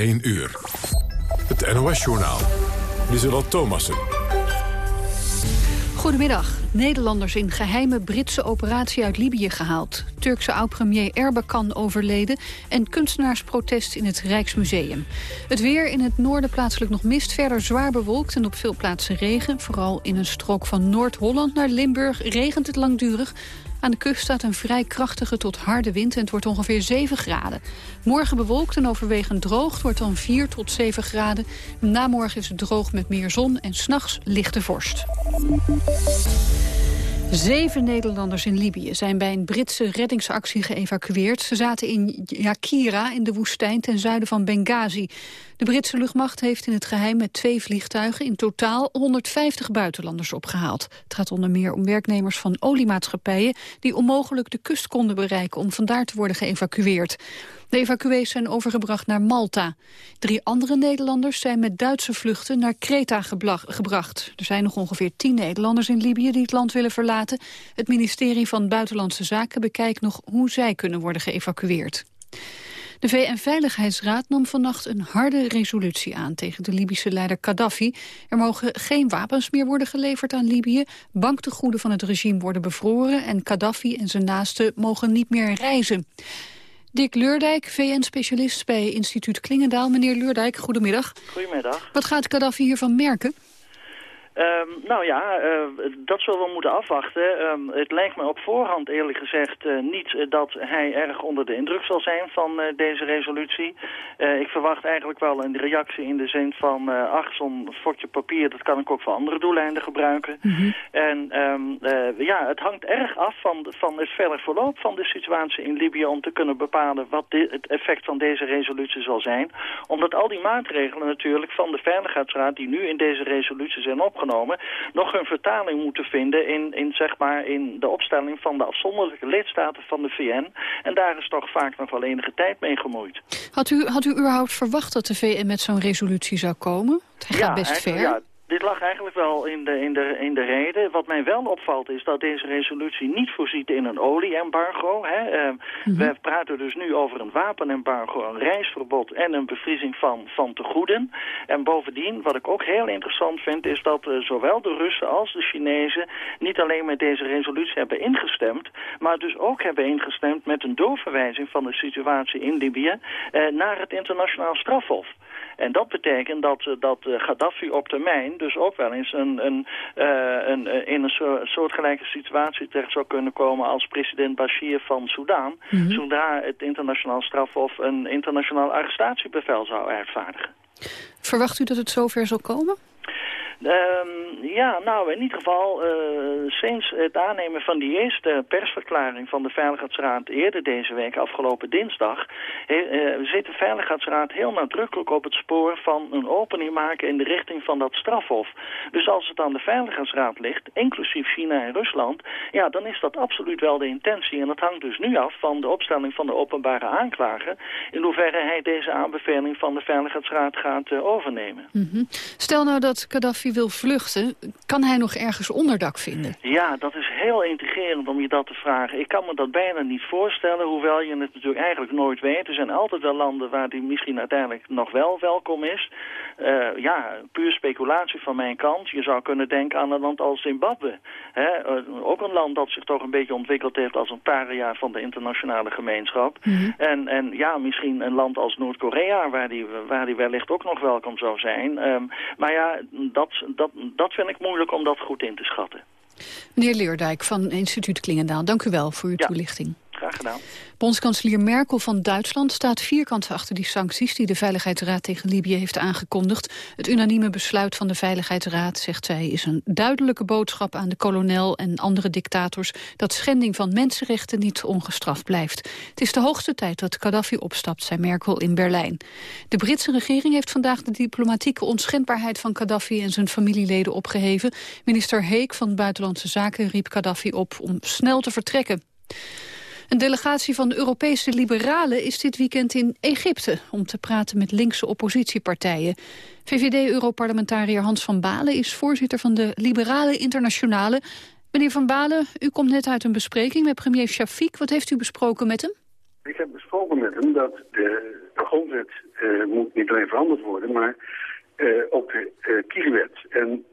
1 uur. Het NOS-journaal. Lieselot Thomassen. Goedemiddag. Nederlanders in geheime Britse operatie uit Libië gehaald. Turkse oud-premier Erbakan overleden... en kunstenaarsprotest in het Rijksmuseum. Het weer in het noorden plaatselijk nog mist. Verder zwaar bewolkt en op veel plaatsen regen. Vooral in een strook van Noord-Holland naar Limburg regent het langdurig. Aan de kust staat een vrij krachtige tot harde wind en het wordt ongeveer 7 graden. Morgen bewolkt en overwegend droog, het wordt dan 4 tot 7 graden. Namorgen is het droog met meer zon en s'nachts lichte vorst. Zeven Nederlanders in Libië zijn bij een Britse reddingsactie geëvacueerd. Ze zaten in Yakira in de woestijn ten zuiden van Benghazi. De Britse luchtmacht heeft in het geheim met twee vliegtuigen... in totaal 150 buitenlanders opgehaald. Het gaat onder meer om werknemers van oliemaatschappijen... die onmogelijk de kust konden bereiken om vandaar te worden geëvacueerd. De evacuees zijn overgebracht naar Malta. Drie andere Nederlanders zijn met Duitse vluchten naar Kreta gebracht. Er zijn nog ongeveer tien Nederlanders in Libië die het land willen verlaten. Het ministerie van Buitenlandse Zaken bekijkt nog hoe zij kunnen worden geëvacueerd. De VN-veiligheidsraad nam vannacht een harde resolutie aan tegen de Libische leider Gaddafi. Er mogen geen wapens meer worden geleverd aan Libië, banktegoeden van het regime worden bevroren en Gaddafi en zijn naasten mogen niet meer reizen. Dick Leurdijk, VN-specialist bij instituut Klingendaal. Meneer Leurdijk, goedemiddag. Goedemiddag. Wat gaat Gaddafi hiervan merken? Um, nou ja, uh, dat zullen we moeten afwachten. Um, het lijkt me op voorhand eerlijk gezegd uh, niet uh, dat hij erg onder de indruk zal zijn van deze resolutie. ik verwacht eigenlijk wel een reactie in de zin van... ach, zo'n fotje papier, dat kan ik ook voor andere doeleinden gebruiken. Mm -hmm. En um, ja, het hangt erg af van, van het verder verloop van de situatie in Libië... om te kunnen bepalen wat het effect van deze resolutie zal zijn. Omdat al die maatregelen natuurlijk van de Veiligheidsraad... die nu in deze resolutie zijn opgenomen nog een vertaling moeten vinden in, in, zeg maar, in de opstelling van de afzonderlijke lidstaten van de VN. En daar is toch vaak nog wel enige tijd mee gemoeid. Had u, had u überhaupt verwacht dat de VN met zo'n resolutie zou komen? Het gaat ja, best ver. Ja, dit lag eigenlijk wel in de, in, de, in de reden. Wat mij wel opvalt is dat deze resolutie niet voorziet in een olie-embargo. Uh, mm -hmm. We praten dus nu over een wapenembargo, een reisverbod en een bevriezing van, van tegoeden. En bovendien, wat ik ook heel interessant vind, is dat uh, zowel de Russen als de Chinezen niet alleen met deze resolutie hebben ingestemd, maar dus ook hebben ingestemd met een doorverwijzing van de situatie in Libië uh, naar het internationaal strafhof. En dat betekent dat, eh, dat uh, Gaddafi op termijn dus ook wel eens een, een, uh, een, in een soortgelijke situatie terecht zou kunnen komen als president Bashir van Soudaan. Mm -hmm. Zodra het internationaal strafhof een internationaal arrestatiebevel zou uitvaardigen. Verwacht u dat het zover zal komen? Um, ja, nou in ieder geval, uh, sinds het aannemen van die eerste persverklaring van de Veiligheidsraad eerder deze week, afgelopen dinsdag, uh, zit de Veiligheidsraad heel nadrukkelijk op het spoor van een opening maken in de richting van dat strafhof. Dus als het aan de Veiligheidsraad ligt, inclusief China en Rusland, ja, dan is dat absoluut wel de intentie. En dat hangt dus nu af van de opstelling van de openbare aanklager, in hoeverre hij deze aanbeveling van de Veiligheidsraad gaat uh, overnemen. -hmm. Stel nou dat Gaddafi wil vluchten, kan hij nog ergens onderdak vinden? Ja, dat is heel intrigerend om je dat te vragen. Ik kan me dat bijna niet voorstellen, hoewel je het natuurlijk eigenlijk nooit weet. Er zijn altijd wel landen waar die misschien uiteindelijk nog wel welkom is. Uh, ja, puur speculatie van mijn kant. Je zou kunnen denken aan een land als Zimbabwe. Hè? Uh, ook een land dat zich toch een beetje ontwikkeld heeft als een paria van de internationale gemeenschap. Mm -hmm. en, en ja, misschien een land als Noord-Korea, waar die, waar die wellicht ook nog welkom zou zijn. Um, maar ja, dat dat, dat vind ik moeilijk om dat goed in te schatten. Meneer Leerdijk van instituut Klingendaal, dank u wel voor uw ja. toelichting. Graag. Bondskanselier Merkel van Duitsland staat vierkant achter die sancties die de Veiligheidsraad tegen Libië heeft aangekondigd. Het unanieme besluit van de Veiligheidsraad, zegt zij, is een duidelijke boodschap aan de kolonel en andere dictators dat schending van mensenrechten niet ongestraft blijft. Het is de hoogste tijd dat Gaddafi opstapt, zei Merkel in Berlijn. De Britse regering heeft vandaag de diplomatieke onschendbaarheid van Gaddafi en zijn familieleden opgeheven. Minister Heek van Buitenlandse Zaken riep Gaddafi op om snel te vertrekken. Een delegatie van de Europese liberalen is dit weekend in Egypte... om te praten met linkse oppositiepartijen. VVD-europarlementariër Hans van Balen is voorzitter van de Liberale Internationale. Meneer van Balen, u komt net uit een bespreking met premier Shafiq. Wat heeft u besproken met hem? Ik heb besproken met hem dat de, de grondwet moet niet alleen veranderd worden, maar ook de kieswet. En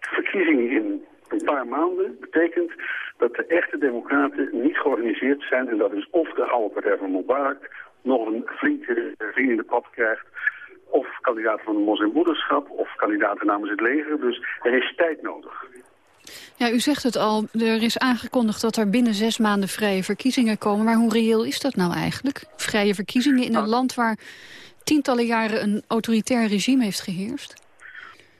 verkiezingen in een paar maanden betekent dat de echte democraten niet georganiseerd zijn. En dat is of de oude partij van Mubarak nog een flinke vriend in de pad krijgt. Of kandidaten van de moslimbroederschap of kandidaten namens het leger. Dus er is tijd nodig. Ja, u zegt het al, er is aangekondigd dat er binnen zes maanden vrije verkiezingen komen. Maar hoe reëel is dat nou eigenlijk? Vrije verkiezingen in een land waar tientallen jaren een autoritair regime heeft geheerst?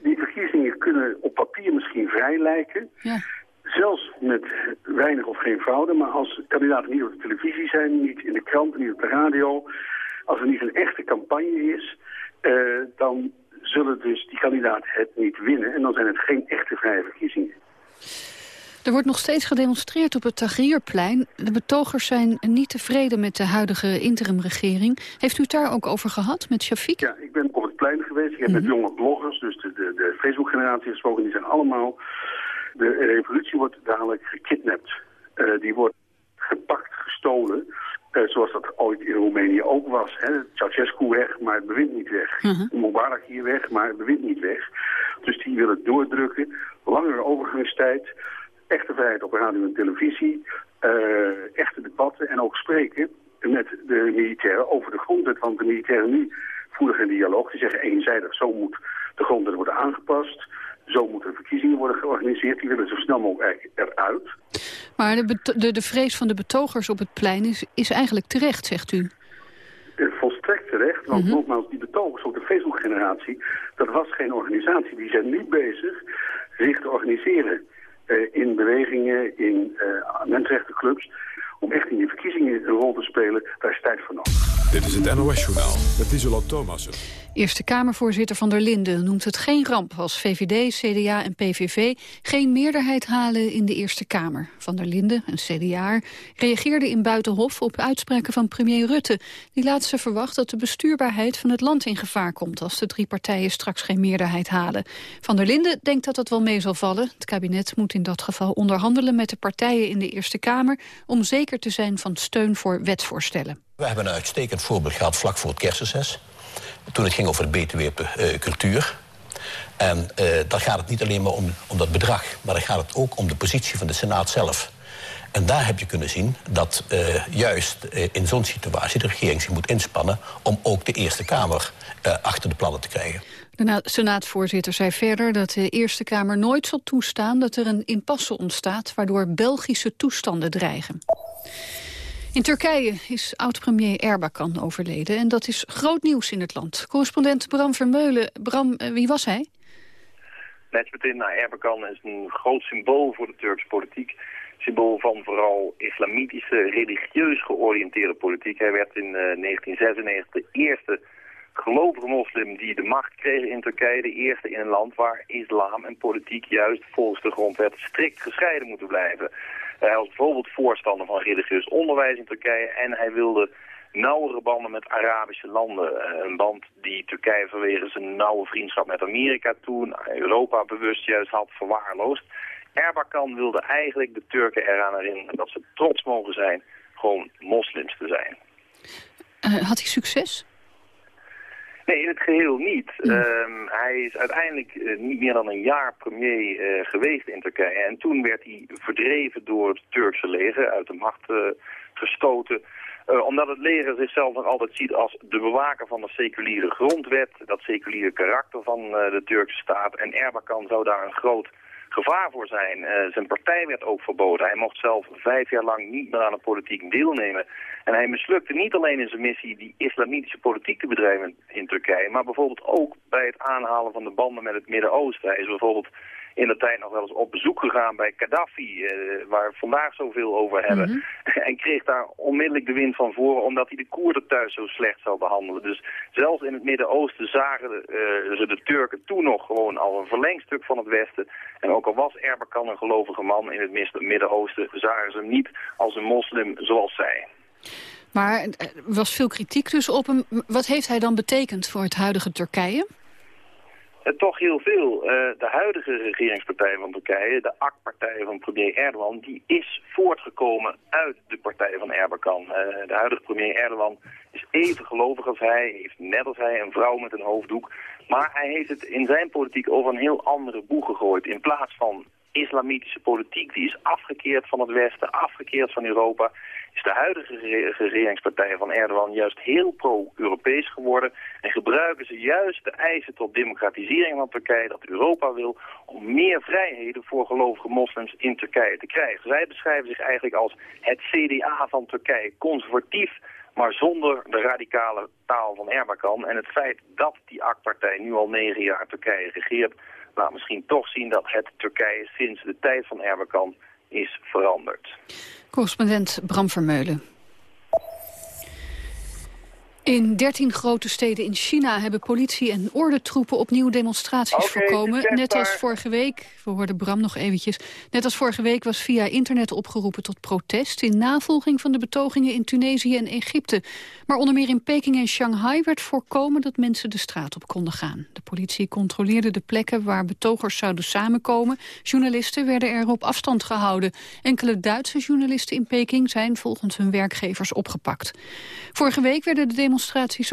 Die verkiezingen kunnen op papier misschien vrij lijken. Ja. Zelfs met weinig of geen fraude. Maar als kandidaten niet op de televisie zijn, niet in de kranten, niet op de radio... als er niet een echte campagne is, uh, dan zullen dus die kandidaten het niet winnen. En dan zijn het geen echte vrije verkiezingen. Er wordt nog steeds gedemonstreerd op het Tagrierplein. De betogers zijn niet tevreden met de huidige interimregering. Heeft u het daar ook over gehad met Shafiq? Ja, ik ben op het plein geweest. Ik heb met mhm. jonge bloggers, dus de, de, de Facebook-generatie gesproken. Die zijn allemaal... De revolutie wordt dadelijk gekidnapt. Uh, die wordt gepakt, gestolen. Uh, zoals dat ooit in Roemenië ook was. Hè. Ceausescu weg, maar het bewind niet weg. Uh Mubarak hier weg, maar het bewind niet weg. Dus die willen doordrukken. Langere overgangstijd echte vrijheid op radio en televisie, uh, echte debatten en ook spreken met de militairen over de grondwet. Want de militairen nu voeren geen dialoog. Die zeggen eenzijdig, zo moet de grondwet worden aangepast. Zo moeten verkiezingen worden georganiseerd. Die willen zo snel mogelijk eruit. Maar de, de, de vrees van de betogers op het plein is, is eigenlijk terecht, zegt u? Eh, volstrekt terecht, want mhm. nogmaals, die betogers, ook de Facebook-generatie, dat was geen organisatie. Die zijn nu bezig zich te organiseren. Eh, in bewegingen, in uh, mensenrechtenclubs... om echt in die verkiezingen een rol te spelen, daar is tijd voor nodig. Dit is het NOS-journaal met Isola Thomassen. Eerste Kamervoorzitter Van der Linden noemt het geen ramp... als VVD, CDA en PVV geen meerderheid halen in de Eerste Kamer. Van der Linden, een CDA, reageerde in Buitenhof op uitspraken van premier Rutte. Die laatste verwacht dat de bestuurbaarheid van het land in gevaar komt... als de drie partijen straks geen meerderheid halen. Van der Linden denkt dat dat wel mee zal vallen. Het kabinet moet in dat geval onderhandelen met de partijen in de Eerste Kamer... om zeker te zijn van steun voor wetsvoorstellen. We hebben een uitstekend voorbeeld gehad vlak voor het kerstreces. Toen het ging over de BTW uh, cultuur. En uh, dan gaat het niet alleen maar om, om dat bedrag... maar dan gaat het ook om de positie van de Senaat zelf. En daar heb je kunnen zien dat uh, juist in zo'n situatie... de regering zich moet inspannen om ook de Eerste Kamer achter de plannen te krijgen. De senaatvoorzitter zei verder dat de Eerste Kamer nooit zal toestaan... dat er een impasse ontstaat waardoor Belgische toestanden dreigen. In Turkije is oud-premier Erbakan overleden en dat is groot nieuws in het land. Correspondent Bram Vermeulen. Bram, eh, wie was hij? Necmettin nou, Erbakan is een groot symbool voor de Turkse politiek. Symbool van vooral islamitische, religieus georiënteerde politiek. Hij werd in 1996 eh, de eerste gelovige moslim die de macht kreeg in Turkije. De eerste in een land waar islam en politiek juist volgens de grondwet strikt gescheiden moeten blijven. Hij was bijvoorbeeld voorstander van religieus onderwijs in Turkije en hij wilde nauwere banden met Arabische landen. Eh, een band die Turkije vanwege zijn nauwe vriendschap met Amerika toen, Europa bewust juist had verwaarloosd. Erbakan wilde eigenlijk de Turken eraan herinneren dat ze trots mogen zijn gewoon moslims te zijn. Uh, had hij succes? Nee, in het geheel niet. Ehm, hij is uiteindelijk uh, niet meer dan een jaar premier uh, geweest in Turkije. En toen werd hij verdreven door het Turkse leger, uit de macht uh, gestoten. omdat het leger zichzelf nog altijd ziet als de bewaker van de seculiere grondwet, dat seculiere karakter van de Turkse staat. En Erbakan zou daar een groot gevaar voor zijn. Uh, zijn partij werd ook verboden. Hij mocht zelf vijf jaar lang niet meer aan de politiek deelnemen. En hij mislukte niet alleen in zijn missie die islamitische politiek te bedrijven in Turkije, maar bijvoorbeeld ook bij het aanhalen van de banden met het Midden-Oosten. Hij is bijvoorbeeld in de tijd nog wel eens op bezoek gegaan bij Gaddafi, eh, waar we vandaag zoveel over hebben. Mhm. en kreeg daar onmiddellijk de wind van voren, omdat hij de Koerden thuis zo slecht zou behandelen. Dus zelfs in het Midden-Oosten zagen uh, ze de Turken toen nog gewoon al een verlengstuk van het Westen. En ook al was Erbakan een gelovige man in het Midden-Oosten, zagen ze hem niet als een moslim zoals zij. Maar er was veel kritiek dus op hem. Wat heeft hij dan betekend voor het huidige Turkije? Uh, toch heel veel. Uh, de huidige regeringspartij van Turkije, de AK-partij van premier Erdogan, die is voortgekomen uit de partij van Erbakan. Uh, de huidige premier Erdogan is even gelovig als hij, heeft net als hij een vrouw met een hoofddoek. Maar hij heeft het in zijn politiek over een heel andere boeg gegooid. In plaats van islamitische politiek, die is afgekeerd van het Westen, afgekeerd van Europa, is de huidige regeringspartij van Erdogan juist heel pro-Europees geworden en gebruiken ze juist de eisen tot democratisering van Turkije dat Europa wil om meer vrijheden voor gelovige moslims in Turkije te krijgen. Zij beschrijven zich eigenlijk als het CDA van Turkije, conservatief, maar zonder de radicale taal van Erbakan. En het feit dat die AK-partij nu al negen jaar Turkije regeert, laat misschien toch zien dat het Turkije sinds de tijd van Erbakan is veranderd. Correspondent Bram Vermeulen. In 13 grote steden in China hebben politie en ordentroepen opnieuw demonstraties voorkomen. Net als vorige week, we hoorden Bram nog eventjes... net als vorige week was via internet opgeroepen tot protest... in navolging van de betogingen in Tunesië en Egypte. Maar onder meer in Peking en Shanghai werd voorkomen dat mensen de straat op konden gaan. De politie controleerde de plekken waar betogers zouden samenkomen. Journalisten werden er op afstand gehouden. Enkele Duitse journalisten in Peking zijn volgens hun werkgevers opgepakt. Vorige week werden de demonstraties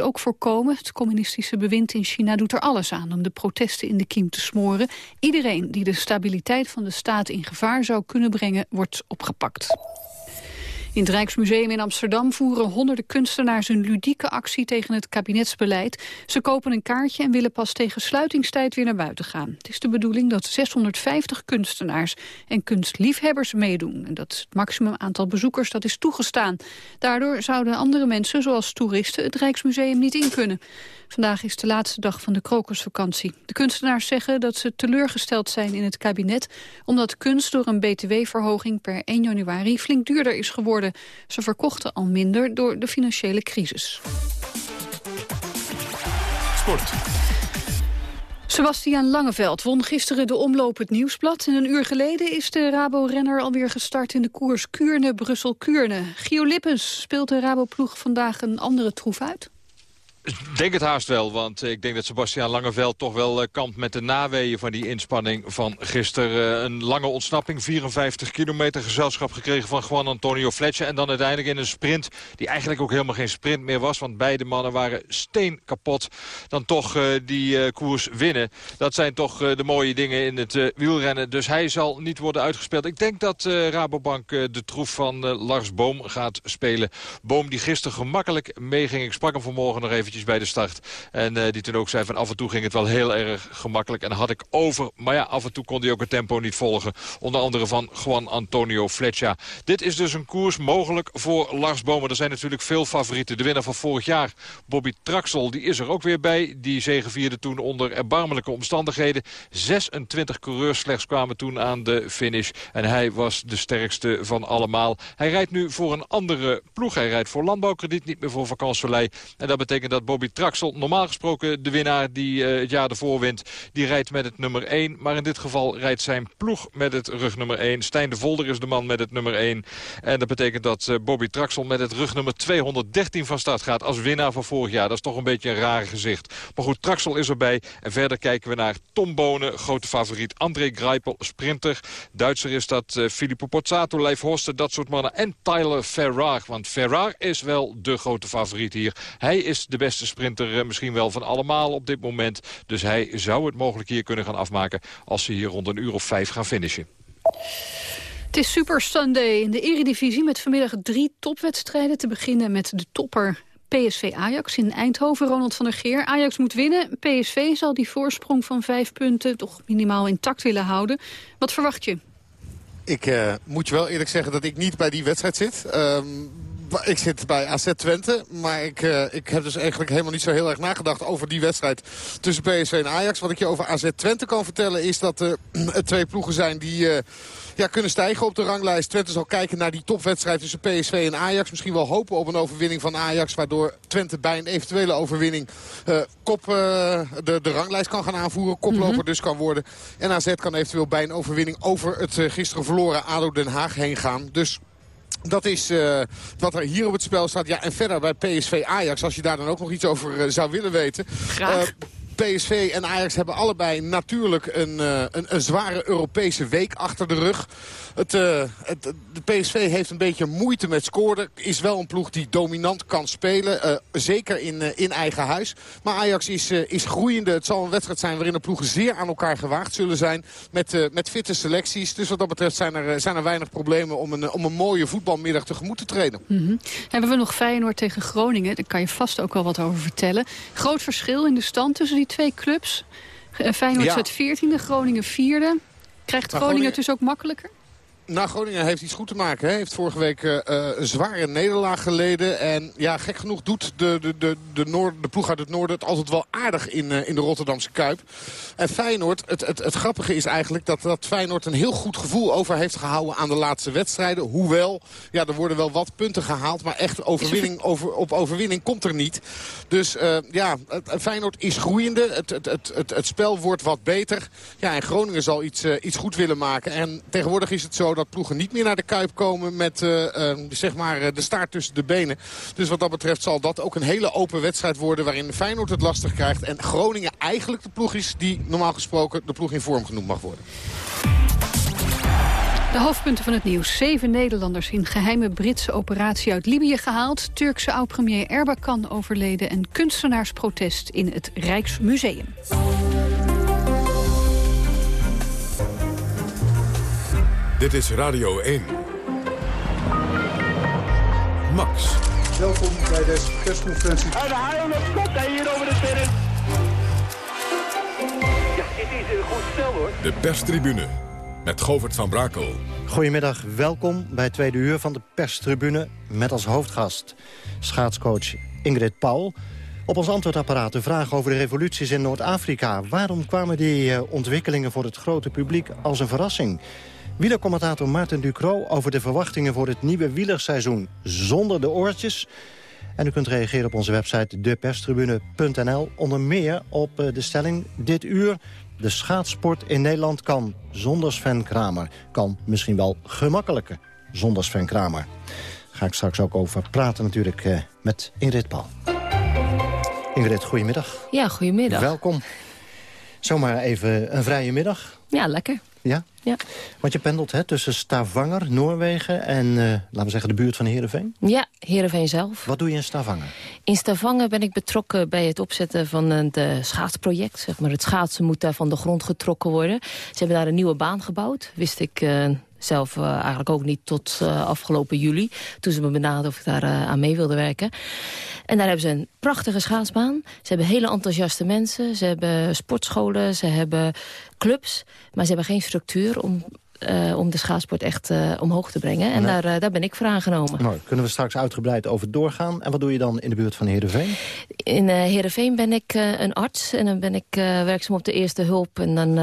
ook voorkomen. Het communistische bewind in China doet er alles aan om de protesten in de kiem te smoren. Iedereen die de stabiliteit van de staat in gevaar zou kunnen brengen, wordt opgepakt. In het Rijksmuseum in Amsterdam voeren honderden kunstenaars een ludieke actie tegen het kabinetsbeleid. Ze kopen een kaartje en willen pas tegen sluitingstijd weer naar buiten gaan. Het is de bedoeling dat 650 kunstenaars en kunstliefhebbers meedoen. En dat het maximum aantal bezoekers dat is toegestaan. Daardoor zouden andere mensen, zoals toeristen, het Rijksmuseum niet in kunnen. Vandaag is de laatste dag van de krokusvakantie. De kunstenaars zeggen dat ze teleurgesteld zijn in het kabinet... omdat kunst door een btw-verhoging per 1 januari flink duurder is geworden. Ze verkochten al minder door de financiële crisis. Sport. Sebastian Langeveld won gisteren de omloop het Nieuwsblad. En een uur geleden is de Rabo-renner alweer gestart in de koers Kuurne-Brussel-Kuurne. Gio Lippens speelt de Rabo-ploeg vandaag een andere troef uit? Denk het haast wel, want ik denk dat Sebastian Langeveld toch wel uh, kampt met de naweeën van die inspanning van gisteren. Uh, een lange ontsnapping, 54 kilometer gezelschap gekregen van Juan Antonio Fletcher. En dan uiteindelijk in een sprint die eigenlijk ook helemaal geen sprint meer was. Want beide mannen waren steen kapot. Dan toch die koers winnen. Dat zijn toch de mooie dingen in het wielrennen. Dus hij zal niet worden uitgespeeld. Ik denk dat Rabobank de troef van Lars Boom gaat spelen. Boom die gisteren gemakkelijk meeging. Ik sprak hem vanmorgen nog bij de start. En uh, die toen ook zei van af en toe ging het wel heel erg gemakkelijk. En had ik over. Maar ja, af en toe kon hij ook het tempo niet volgen. Onder andere van Juan Antonio Fletcher. Dit is dus een koers mogelijk voor Lars Bomen. Er zijn natuurlijk veel favorieten. De winnaar van vorig jaar, Bobby Traxel, die is er ook weer bij. Die zegevierde toen onder erbarmelijke omstandigheden. 26 coureurs slechts kwamen toen aan de finish. En hij was de sterkste van allemaal. Hij rijdt nu voor een andere ploeg. Hij rijdt voor landbouwkrediet, niet meer voor vakantieverlei. En dat betekent dat Bobby Traxel, normaal gesproken de winnaar die uh, het jaar ervoor wint, die rijdt met het nummer 1. Maar in dit geval rijdt zijn ploeg met het rugnummer 1. Stijn de Volder is de man met het nummer 1. En dat betekent dat uh, Bobby Traxel met het rugnummer 213 van start gaat als winnaar van vorig jaar. Dat is toch een beetje een raar gezicht. Maar goed, Traxel is erbij. En verder kijken we naar Tom Bonen, grote favoriet. André Greipel, sprinter. Duitser is dat uh, Filippo Pozzato, Leif Horsten, dat soort mannen. En Tyler Ferrar, want Ferrar is wel de grote favoriet hier. Hij is de beste sprinter eh, misschien wel van allemaal op dit moment. Dus hij zou het mogelijk hier kunnen gaan afmaken als ze hier rond een uur of vijf gaan finishen. Het is Super Sunday in de Eredivisie met vanmiddag drie topwedstrijden. Te beginnen met de topper PSV Ajax in Eindhoven. Ronald van der Geer. Ajax moet winnen. PSV zal die voorsprong van vijf punten toch minimaal intact willen houden. Wat verwacht je? Ik uh, moet je wel eerlijk zeggen dat ik niet bij die wedstrijd zit. Um, ik zit bij AZ Twente, maar ik, uh, ik heb dus eigenlijk helemaal niet zo heel erg nagedacht over die wedstrijd tussen PSV en Ajax. Wat ik je over AZ Twente kan vertellen is dat er twee ploegen zijn die... Uh, ja, kunnen stijgen op de ranglijst. Twente zal kijken naar die topwedstrijd tussen PSV en Ajax. Misschien wel hopen op een overwinning van Ajax. Waardoor Twente bij een eventuele overwinning uh, kop, uh, de, de ranglijst kan gaan aanvoeren. Koploper mm -hmm. dus kan worden. En AZ kan eventueel bij een overwinning over het uh, gisteren verloren ADO Den Haag heen gaan. Dus dat is uh, wat er hier op het spel staat. Ja, en verder bij PSV Ajax, als je daar dan ook nog iets over uh, zou willen weten. Graag. Uh, PSV en Ajax hebben allebei natuurlijk een, een, een, zware Europese week achter de rug. Het, het, de PSV heeft een beetje moeite met scoren. Is wel een ploeg die dominant kan spelen. zeker in, in eigen huis. Maar Ajax is, is groeiende. Het zal een wedstrijd zijn waarin de ploegen zeer aan elkaar gewaagd zullen zijn. Met, met fitte selecties. Dus wat dat betreft zijn er, zijn er weinig problemen om een, om een mooie voetbalmiddag tegemoet te treden. Mm Hebben we nog Feyenoord tegen Groningen? Daar kan je vast ook wel wat over vertellen. Groot verschil in de stand tussen die twee clubs. Eh, Feyenoord ja. staat 14e, Groningen 4e. Krijgt Groningen het dus ook makkelijker? Nou, Groningen heeft iets goed te maken. Hij heeft vorige week uh, een zware nederlaag geleden. En ja, gek genoeg doet de, de, de, de, Noord, de ploeg uit het noorden het altijd wel aardig in, uh, in de Rotterdamse Kuip. En Feyenoord, het, het, het grappige is eigenlijk dat, dat Feyenoord een heel goed gevoel over heeft gehouden aan de laatste wedstrijden. Hoewel, ja, er worden wel wat punten gehaald. Maar echt overwinning over, op overwinning komt er niet. Dus uh, ja, Feyenoord is groeiende. Het, het, het, het, het spel wordt wat beter. Ja, en Groningen zal iets, iets goed willen maken. En tegenwoordig is het zo dat ploegen niet meer naar de Kuip komen met uh, zeg maar, eh, de staart tussen de benen. Dus wat dat betreft zal dat ook een hele open wedstrijd worden waarin Feyenoord het lastig krijgt. En Groningen eigenlijk de ploeg is die normaal gesproken de ploeg in vorm genoemd mag worden. De hoofdpunten van het nieuws. Zeven Nederlanders in geheime Britse operatie uit Libië gehaald. Turkse oud-premier Erbakan overleden en kunstenaarsprotest in het Rijksmuseum. Dit is Radio 1. Max. Welkom bij deze persconferentie. En de haal komt hij hier over de terrein. Ja, dit is een goed stel hoor. De perstribune met Govert van Brakel. Goedemiddag, welkom bij het tweede uur van de perstribune... met als hoofdgast schaatscoach Ingrid Paul... Op ons antwoordapparaat de vraag over de revoluties in Noord-Afrika. Waarom kwamen die uh, ontwikkelingen voor het grote publiek als een verrassing? Wielercommentator Maarten Ducro over de verwachtingen voor het nieuwe wielerseizoen zonder de oortjes. En u kunt reageren op onze website deperstribune.nl. Onder meer op eh, de stelling dit uur. De schaatsport in Nederland kan zonder Sven Kramer. Kan misschien wel gemakkelijker zonder Sven Kramer. Ga ik straks ook over praten natuurlijk eh, met Ingrid Paul. Ingrid, goedemiddag. Ja, goedemiddag. Welkom. Zomaar even een vrije middag. Ja, lekker. Ja? Ja. Want je pendelt hè, tussen Stavanger, Noorwegen en, uh, laten we zeggen, de buurt van Heerenveen? Ja, Heerenveen zelf. Wat doe je in Stavanger? In Stavanger ben ik betrokken bij het opzetten van het uh, schaatsproject. Zeg maar, het schaatsen moet daar van de grond getrokken worden. Ze hebben daar een nieuwe baan gebouwd. Wist ik uh, zelf uh, eigenlijk ook niet tot uh, afgelopen juli. Toen ze me benaderden of ik daar uh, aan mee wilde werken. En daar hebben ze een prachtige schaatsbaan. Ze hebben hele enthousiaste mensen. Ze hebben sportscholen, ze hebben clubs. Maar ze hebben geen structuur om om de schaatsport echt omhoog te brengen. En nee. daar, daar ben ik voor aangenomen. Mooi. Kunnen we straks uitgebreid over doorgaan. En wat doe je dan in de buurt van Heerenveen? In uh, Heerenveen ben ik een arts. En dan ben ik werkzaam op de eerste hulp. En dan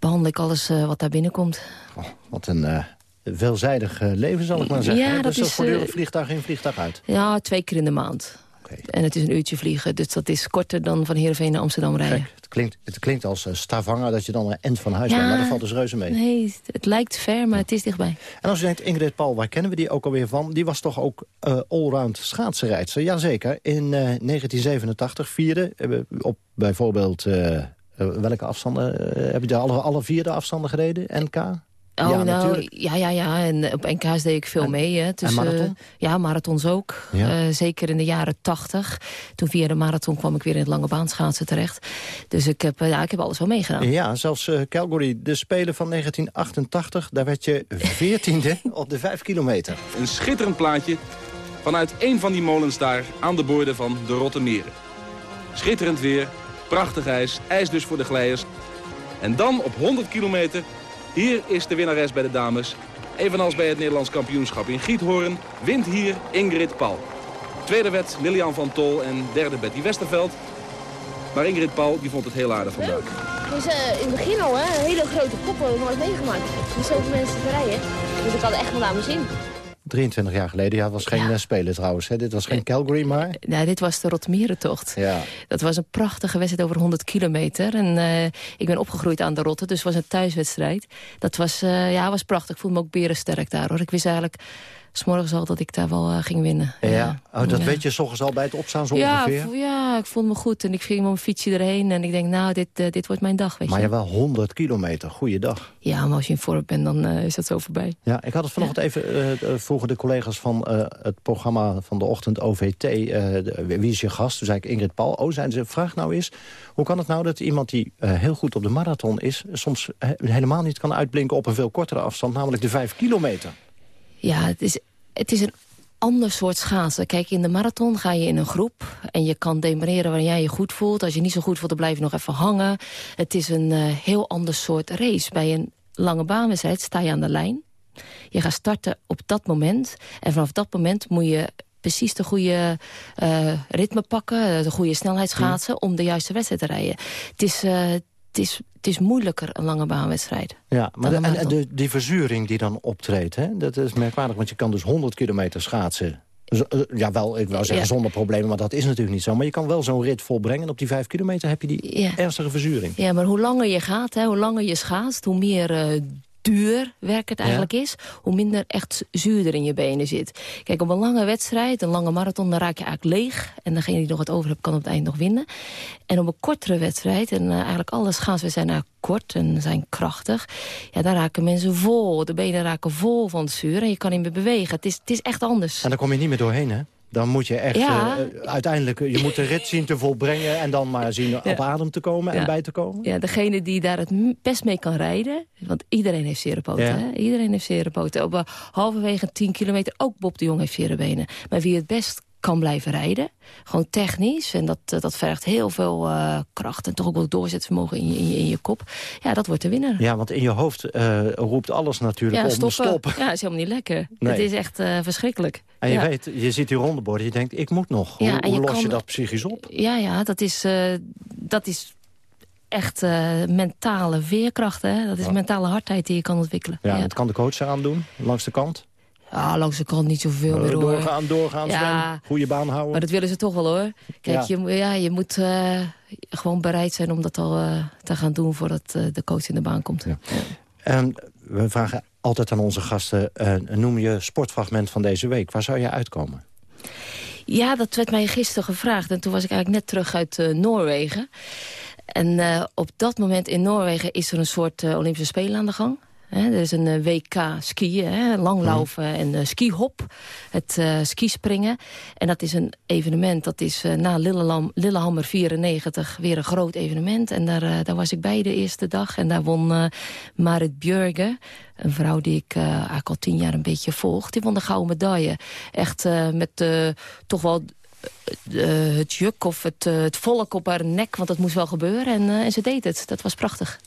behandel ik alles wat daar binnenkomt. Oh, wat een veelzijdig leven, zal ik maar zeggen. Ja, dat dus is voortdurend vliegtuig in, vliegtuig uit? Ja, twee keer in de maand. Okay. En het is een uurtje vliegen, dus dat is korter dan van Heerenveen naar Amsterdam rijden. Gek. Het klinkt, het klinkt als uh, Stavanger, dat je dan een end van huis ja, bent, maar dat valt dus reuze mee. Nee, het lijkt ver, maar het is dichtbij. En als je denkt, Ingrid Paul, waar kennen we die ook alweer van? Die was toch ook uh, allround schaatsenrijdster? Jazeker, in uh, 1987 vierde, op bijvoorbeeld... welke afstanden? heb je daar alle, alle vier de afstanden gereden? NK? Oh, ja, nou, natuurlijk. ja, ja, ja. En op NK's deed ik veel en, mee. Hè. Dus, en marathon? ja, marathons ook. Ja. Uh, zeker in de jaren tachtig. Toen via de marathon kwam ik weer in het lange baanschaatsen terecht. Dus ik heb, uh, ja, ik heb alles wel meegedaan. Ja, zelfs uh, Calgary, de Spelen van 1988. Daar werd je veertiende op de vijf kilometer. Een schitterend plaatje vanuit een van die molens daar aan de boorden van de Rottermeren. Schitterend weer, prachtig ijs, ijs dus voor de glijders. En dan op 100 kilometer hier is de winnares bij de dames. Evenals bij het Nederlands kampioenschap in Giethoorn wint hier Ingrid Paul. Tweede werd Lilian van Tol en derde Betty Westerveld. Maar Ingrid Paul die vond het heel aardig vandaag. Dus uh, in het begin al, hè, een hele grote koppen nooit meegemaakt. Met zoveel mensen te rijden. Dus ik had echt wel mijn zin. 23 jaar geleden. Ja, was geen ja. speler trouwens. Hè. Dit was geen Calgary, maar... Nee, dit was de Rotmierentocht. Ja. Dat was een prachtige wedstrijd over 100 kilometer. En uh, ik ben opgegroeid aan de Rotte, dus het was een thuiswedstrijd. Dat was, uh, ja, was prachtig. Ik voelde me ook berensterk daar, hoor. Ik wist eigenlijk s'morgens al dat ik daar wel eh, ging winnen. Ja, Oh, dat Ja. weet je s ochtends al bij het opstaan zo ja, ongeveer? ja, ik voelde me goed. En ik ging met mijn fietsje erheen. En ik denk, nou, dit, eh, dit wordt mijn dag, weet Maar je. je wel 100 kilometer, goeiedag. Ja, maar als je in vorm bent, dan eh, is dat zo voorbij. Ja, ik had het vanochtend even, vroegen de collega's van het programma van de ochtend OVT, de- wie is je gast? Toen zei ik Ingrid Paul. Oh, zijn ze, vraag nou is, hoe kan het nou dat iemand die heel goed op de marathon is, soms helemaal niet kan uitblinken op een veel kortere afstand, namelijk de 5 kilometer? Ja, het is, het is een ander soort schaatsen. Kijk, in de marathon ga je in een groep en je kan demareren waar jij je goed voelt. Als je niet zo goed voelt, dan blijf je nog even hangen. Het is een eh, heel ander soort race. Bij een lange baanwedstrijd sta je aan de lijn. Je gaat starten op dat moment. En vanaf dat moment moet je precies de goede eh, ritme pakken, de goede snelheid schaatsen... om de juiste wedstrijd te rijden. Het is, eh, het is, het is moeilijker, een lange baanwedstrijd. Ja, maar de, en, en de, die verzuring die dan optreedt, hè, dat is merkwaardig, want je kan dus 100 kilometer schaatsen. Z- eh, Ja, wel, ik wou zeggen Ja. zonder problemen, maar dat is natuurlijk niet zo. Maar je kan wel zo'n rit volbrengen. En op die 5 kilometer heb je die Ja. ernstige verzuring. Ja, maar hoe langer je gaat, hè, hoe langer je schaatst... hoe meer eh, duur werk het eigenlijk is... hoe minder echt zuur er in je benen zit. Kijk, op een lange wedstrijd, een lange marathon... dan raak je eigenlijk leeg. En degene die nog wat over hebt, kan op het eind nog winnen. En op een kortere wedstrijd... en eh, eigenlijk alle schaatswedstrijden zijn nou kort en zijn krachtig... ja, daar raken mensen vol. De benen raken vol van het zuur en je kan niet meer bewegen. Het is, het is echt anders. En daar kom je niet meer doorheen, hè? Dan moet je echt Ja. eh, uiteindelijk... Je moet de rit zien te volbrengen en dan maar zien op adem te komen en bij te komen. Ja, degene die daar het best mee kan rijden... want iedereen heeft zere poten, hè? Iedereen heeft zere poten. Op eh, halverwege 10 kilometer, ook Bob de Jong heeft zere benen. Maar wie het best kan blijven rijden, gewoon technisch... en dat, eh, dat vergt heel veel eh, kracht en toch ook wel doorzettingsvermogen in je, in je, in je kop... ja, dat wordt de winnaar. Ja, want in je hoofd eh, roept alles natuurlijk Ja, om stoppen. stop. Ja, is helemaal niet lekker. Nee. Het is echt verschrikkelijk. En je ja. weet, je ziet die rondeborden, je denkt, ik moet nog. Ja, hoe hoe je los kan- je dat psychisch op? Ja, ja, dat is, dat is echt mentale veerkracht. Hè? Dat is mentale hardheid die je kan ontwikkelen. Ja, ja. dat kan de coach aandoen, langs de kant. Ah, langs de kant niet zoveel Eh, meer hoor. doorgaan, doorgaan, Ja. Sven. Goede baan houden. Maar dat willen ze toch wel hoor. Kijk, Ja. Je, moet- ja, je moet eh, gewoon bereid zijn om dat al eh, te gaan doen voordat eh, de coach in de baan komt. En we vragen altijd aan onze gasten, noem je sportfragment van deze week. Waar zou je uitkomen? Ja, dat werd mij gisteren gevraagd. En toen was ik eigenlijk net terug uit Noorwegen. En op dat moment in Noorwegen is er een soort Olympische Spelen aan de gang. Hè, er is een eh, WK skiën, hè, langlaufen en eh, skihop. Het eh, skispringen. En dat is een evenement. Dat is na Lillelam, Lillehammer 94 weer een groot evenement. En daar, daar was ik bij de eerste dag. En daar won Marit Björge, een vrouw die ik eigenlijk al tien jaar een beetje volg. Die won de gouden medaille. Echt met toch wel het juk of het, het volk op haar nek. Want dat moest wel gebeuren. En, en ze deed het. Dat was prachtig.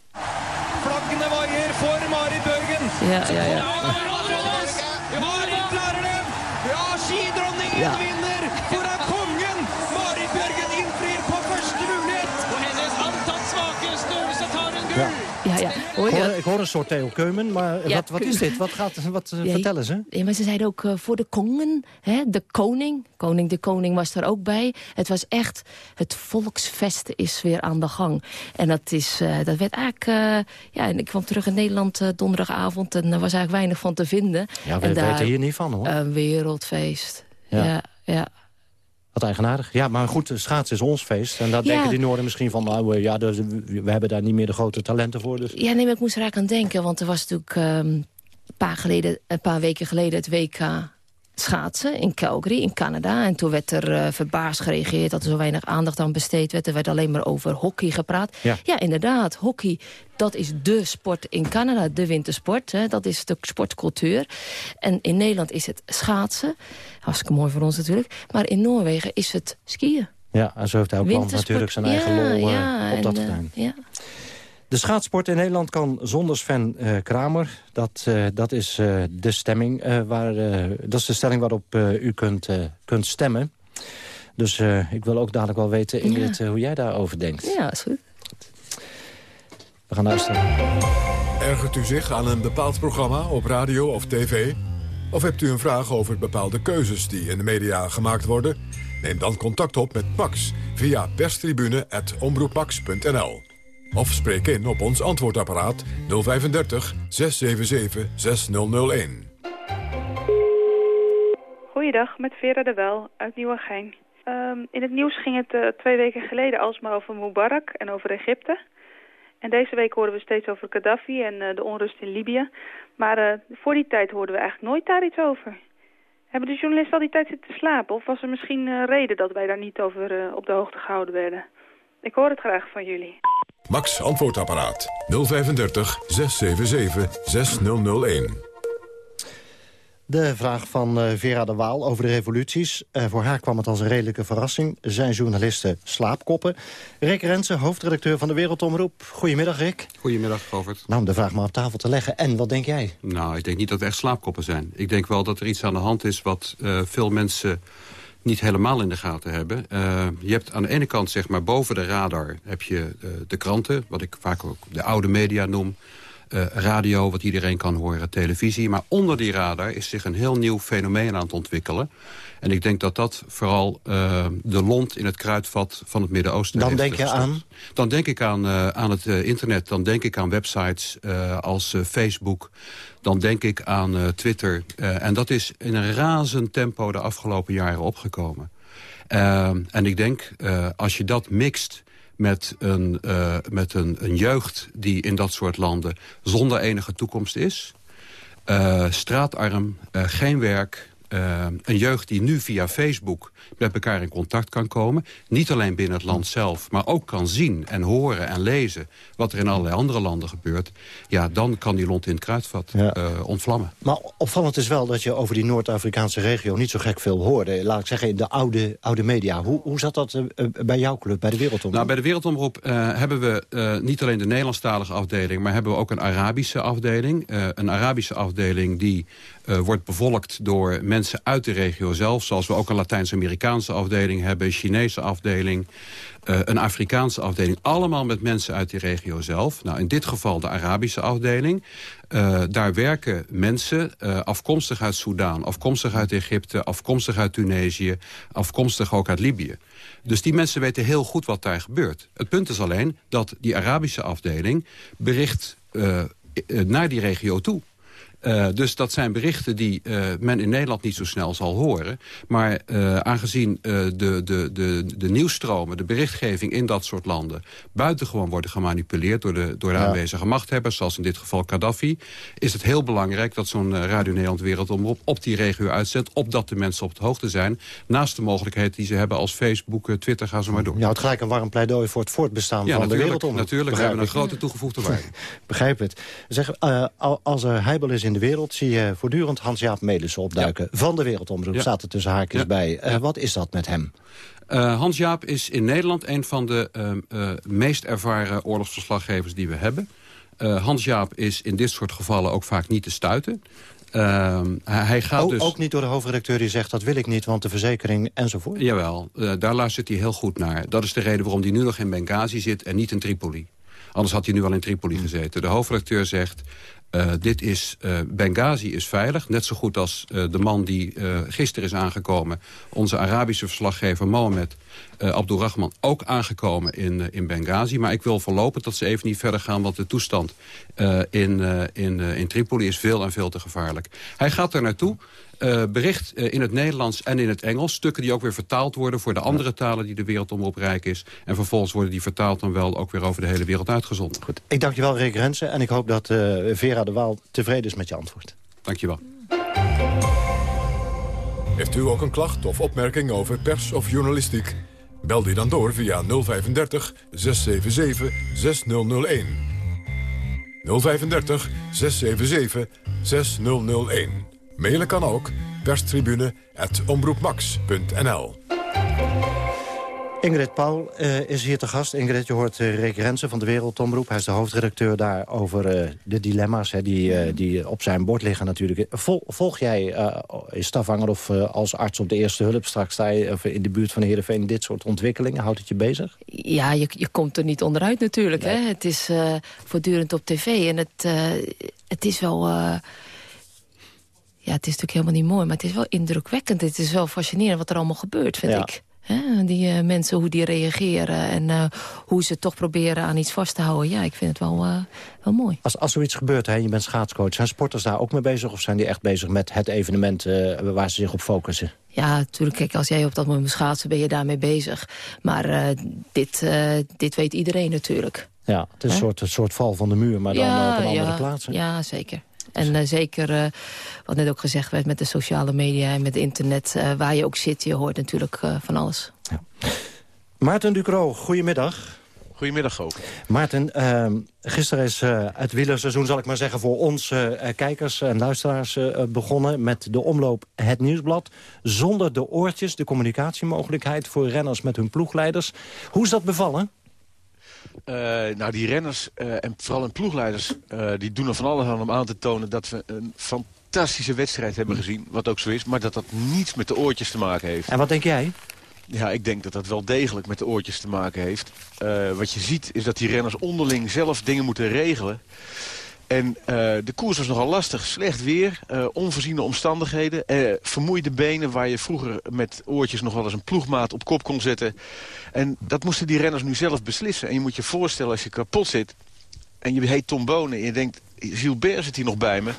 Ja, ja, ja. Ja, skidronningen Ja. vinner Hoor Ik hoor, ik hoor een soort Theo Keumen, maar Ja, wat, wat is dit? Wat, gaat, wat eh, Ja, vertellen ze? Ja, maar ze zeiden ook eh, voor de kongen, hè, de koning. Koning de koning was er ook bij. Het was echt, het volksfest is weer aan de gang. En dat, is, eh, dat werd eigenlijk... ja, en ik kwam terug in Nederland donderdagavond... en er was eigenlijk weinig van te vinden. Ja, we en weten hier niet van, hoor. Een wereldfeest. Ja, ja. Wat eigenaardig. Ja, maar goed, schaatsen is ons feest. En daar Ja. denken die Noorden misschien van... nou, eh, ja, dus, we hebben daar niet meer de grote talenten voor. Dus. Ja, nee, maar ik moest er eigenlijk aan denken. Want er was natuurlijk ehm, een, paar geleden, een paar weken geleden het WK schaatsen in Calgary, in Canada. En toen werd er eh, verbaasd gereageerd dat er zo weinig aandacht aan besteed werd. Er werd alleen maar over hockey gepraat. Ja. inderdaad, hockey, dat is de sport in Canada, de wintersport. Hè, dat is de sportcultuur. En in Nederland is het schaatsen. Hartstikke mooi voor ons natuurlijk. Maar in Noorwegen is het skiën. Ja, en zo heeft hij ook wel natuurlijk zijn eigen Ja, lol eh, ja, op en, dat eh, terrein. ja. De schaatsport in Nederland kan zonder Sven eh, Kramer. Dat, eh, dat, is, eh, de stemming, eh, waar, dat is de stelling waarop eh, u kunt, kunt stemmen. Dus eh, ik wil ook dadelijk wel weten, Ingrid, hoe jij daarover denkt. Ja, is goed. We gaan luisteren. Ergert u zich aan een bepaald programma op radio of tv? Of hebt u een vraag over bepaalde keuzes die in de media gemaakt worden? Neem dan contact op met Max via perstribune.omroepmax.nl. Of spreek in op ons antwoordapparaat 035 677 6001. Goeiedag, met Vera de Wel uit Nieuwegein. Um, in het nieuws ging het uh, twee weken geleden alsmaar over Mubarak en over Egypte. En deze week hoorden we steeds over Gaddafi en uh, de onrust in Libië. Maar uh, voor die tijd hoorden we eigenlijk nooit daar iets over. Hebben de journalisten al die tijd zitten slapen? Of was er misschien reden dat wij daar niet over op de hoogte gehouden werden? Ik hoor het graag van jullie. Max Antwoordapparaat 035 677 6001. De vraag van uh, Vera de Waal over de revoluties. Uh, voor haar kwam het als een redelijke verrassing. Zijn journalisten slaapkoppen. Rick Rensen, hoofdredacteur van de Wereldomroep. Goedemiddag, Rick. Goedemiddag, Govert. Nou, om de vraag maar op tafel te leggen. En wat denk jij? Nou, ik denk niet dat het echt slaapkoppen zijn. Ik denk wel dat er iets aan de hand is wat uh, veel mensen niet helemaal in de gaten hebben. Uh, je hebt aan de ene kant, zeg maar, boven de radar heb je uh, de kranten... wat ik vaak ook de oude media noem. Uh, radio, wat iedereen kan horen, televisie. Maar onder die radar is zich een heel nieuw fenomeen aan het ontwikkelen. En ik denk dat dat vooral uh, de lont in het kruidvat van het Midden-Oosten Dan denk je aan? Dan denk ik aan, uh, aan het internet. Dan denk ik aan websites als Facebook. Dan denk ik aan Twitter. en dat is in een razend tempo de afgelopen jaren opgekomen. en ik denk, als je dat mixt met, een, met een, een jeugd die in dat soort landen zonder enige toekomst is. Straatarm, geen werk, een jeugd die nu via Facebook met elkaar in contact kan komen. Niet alleen binnen het land zelf, maar ook kan zien en horen en lezen... wat er in allerlei andere landen gebeurt. Ja, dan kan die lont in het kruidvat ja. uh, ontvlammen. Maar opvallend is wel dat je over die Noord-Afrikaanse regio... niet zo gek veel hoorde. Laat ik zeggen, in de oude, oude media. Hoe, hoe zat dat uh, bij jouw club, bij de Wereldomroep? Nou, bij de Wereldomroep hebben we niet alleen de Nederlandstalige afdeling... maar hebben we ook een Arabische afdeling. een Arabische afdeling die wordt bevolkt door mensen uit de regio zelf... zoals we ook een Latijns-Amerikaanse afdeling hebben... Chinese afdeling, uh, een Afrikaanse afdeling. Allemaal met mensen uit die regio zelf. Nou, in dit geval de Arabische afdeling. Uh, daar werken mensen uh, afkomstig uit Soudaan, afkomstig uit Egypte... afkomstig uit Tunesië, afkomstig ook uit Libië. Dus die mensen weten heel goed wat daar gebeurt. Het punt is alleen dat die Arabische afdeling bericht naar die regio toe. Uh, dus dat zijn berichten die uh, men in Nederland niet zo snel zal horen. Maar uh, aangezien de, de, de, de nieuwsstromen, de berichtgeving in dat soort landen... buitengewoon worden gemanipuleerd door de, door de ja. aanwezige machthebbers... zoals in dit geval Gaddafi... is het heel belangrijk dat zo'n Radio Nederland Wereldomroep op die regio uitzendt... opdat de mensen op de hoogte zijn. Naast de mogelijkheid die ze hebben als Facebook, Twitter, gaan ze maar door. Ja, het gelijk een warm pleidooi voor het voortbestaan ja, van de Wereldomroep. natuurlijk. We hebben een grote toegevoegde waarde. Begrijp het. Zeg, als er heibel is in de wereld zie je voortdurend Hans-Jaap Melissen opduiken. Ja. Van de Wereldomroep ja. staat er tussen haakjes ja. bij. Uh, wat is dat met hem? Uh, Hans-Jaap is in Nederland een van de uh, meest ervaren oorlogsverslaggevers die we hebben. Hans-Jaap is in dit soort gevallen ook vaak niet te stuiten. hij gaat dus... ook niet door de hoofdredacteur die zegt dat wil ik niet, want de verzekering enzovoort? Jawel, daar luistert hij heel goed naar. Dat is de reden waarom hij nu nog in Benghazi zit en niet in Tripoli. Anders had hij nu al in Tripoli gezeten. De hoofdredacteur zegt, uh, dit is, uh, Benghazi is veilig. Net zo goed als uh, de man die gisteren is aangekomen. Onze Arabische verslaggever Mohamed Abdulrahman. Ook aangekomen in, in Benghazi. Maar ik wil voorlopig dat ze even niet verder gaan. Want de toestand in, in, in Tripoli is veel en veel te gevaarlijk. Hij gaat daar naartoe. Uh, bericht uh, in het Nederlands en in het Engels. Stukken die ook weer vertaald worden voor de andere ja. talen die de wereldomroep rijk is. En vervolgens worden die vertaald dan wel ook weer over de hele wereld uitgezonden. Goed. Ik dank je wel, Rick Rensen. En ik hoop dat uh, Vera de Waal tevreden is met je antwoord. Dank je wel. Heeft u ook een klacht of opmerking over pers of journalistiek? Bel die dan door via 035 677 6001. 035 677 6001. Mailen kan ook perstribune.omroepmax.nl Ingrid Paul uh, is hier te gast. Ingrid, je hoort uh, Rick Rensen van de Wereldomroep. Hij is de hoofdredacteur daar over uh, de dilemma's hè, die, die op zijn bord liggen natuurlijk. Vol, volg jij in Stavanger of als arts op de eerste hulp... straks sta je in de buurt van Heerenveen dit soort ontwikkelingen? Houdt het je bezig? Ja, je, je komt er niet onderuit natuurlijk. Nee. Hè? Het is voortdurend op tv en het, het is wel ja, het is natuurlijk helemaal niet mooi, maar het is wel indrukwekkend. Het is wel fascinerend wat er allemaal gebeurt, vind ja. ik. Hè? Die eh, mensen, hoe die reageren en eh, hoe ze toch proberen aan iets vast te houden. Ja, ik vind het wel, eh, wel mooi. Als, als zoiets gebeurt, hè, je bent schaatscoach... zijn sporters daar ook mee bezig of zijn die echt bezig met het evenement... waar ze zich op focussen? Ja, natuurlijk. Kijk, als jij op dat moment schaatsen, ben je daarmee bezig. Maar dit, dit weet iedereen natuurlijk. Ja, het is een soort, een soort val van de muur, maar dan op een andere ja, plaats. hè? Ja, zeker. En eh, zeker, eh, wat net ook gezegd werd met de sociale media en met internet... eh, waar je ook zit, je hoort natuurlijk van alles. Maarten Ducro, goedemiddag. Goedemiddag ook. Maarten, ehm, gisteren is eh, het wielerseizoen, zal ik maar zeggen... voor ons kijkers en luisteraars eh, begonnen met de omloop Het Nieuwsblad. Zonder de oortjes, de communicatiemogelijkheid voor renners met hun ploegleiders. Hoe is dat bevallen? Eh, nou, die renners eh, en vooral hun ploegleiders... eh, die doen er van alles aan om aan te tonen dat we een fantastische wedstrijd hebben gezien. Wat ook zo is, maar dat dat niets met de oortjes te maken heeft. En wat denk jij? Ja, ik denk dat dat wel degelijk met de oortjes te maken heeft. Wat je ziet is dat die renners onderling zelf dingen moeten regelen. En eh, de koers was nogal lastig. Slecht weer, eh, onvoorziene omstandigheden. eh, vermoeide benen waar je vroeger met oortjes nog wel eens een ploegmaat op kop kon zetten. En dat moesten die renners nu zelf beslissen. En je moet je voorstellen als je kapot zit en je heet Tom Bonen... en je denkt, Gilbert zit hier nog bij me...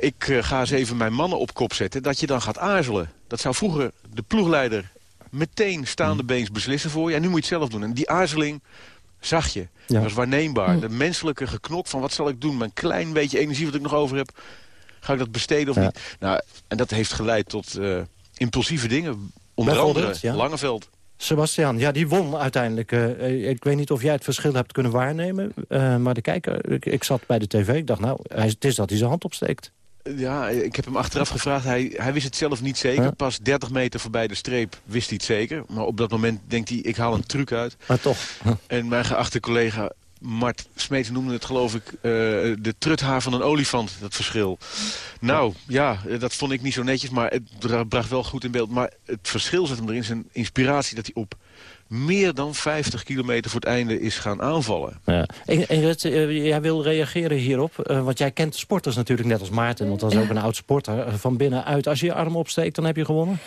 Ik ga eens even mijn mannen op kop zetten, dat je dan gaat aarzelen. Dat zou vroeger de ploegleider meteen staande beens beslissen voor je. En nu moet je het zelf doen. En die aarzeling zag je. Dat was waarneembaar. De menselijke geknok van wat zal ik doen? Mijn klein beetje energie wat ik nog over heb, ga ik dat besteden of niet? Nou, en dat heeft geleid tot eh, impulsieve dingen. Onder andere ja. Langeveld. Sebastian, ja, die won uiteindelijk. Eh, ik weet niet of jij het verschil hebt kunnen waarnemen. eh, maar de kijker, ik, ik zat bij de tv, ik dacht, nou, hij, het is dat hij zijn hand opsteekt. Ja, ik heb hem achteraf gevraagd. Hij, hij wist het zelf niet zeker. Huh? Pas 30 meter voorbij de streep wist hij het zeker. Maar op dat moment denkt hij, ik haal een truc uit. Maar toch. En mijn geachte collega Mart Smeets noemde het geloof ik... eh, de truthaar van een olifant, dat verschil. Nou, ja, eh, dat vond ik niet zo netjes, maar het bra- bracht wel goed in beeld. Maar het verschil zit hem erin, zijn inspiratie... dat hij op meer dan 50 kilometer voor het einde is gaan aanvallen. Ja. Ingrid, eh, jij wil reageren hierop. eh, want jij kent sporters natuurlijk net als Maarten. Want dat is ook een oud sporter. eh, van binnenuit, als je je arm opsteekt, dan heb je gewonnen.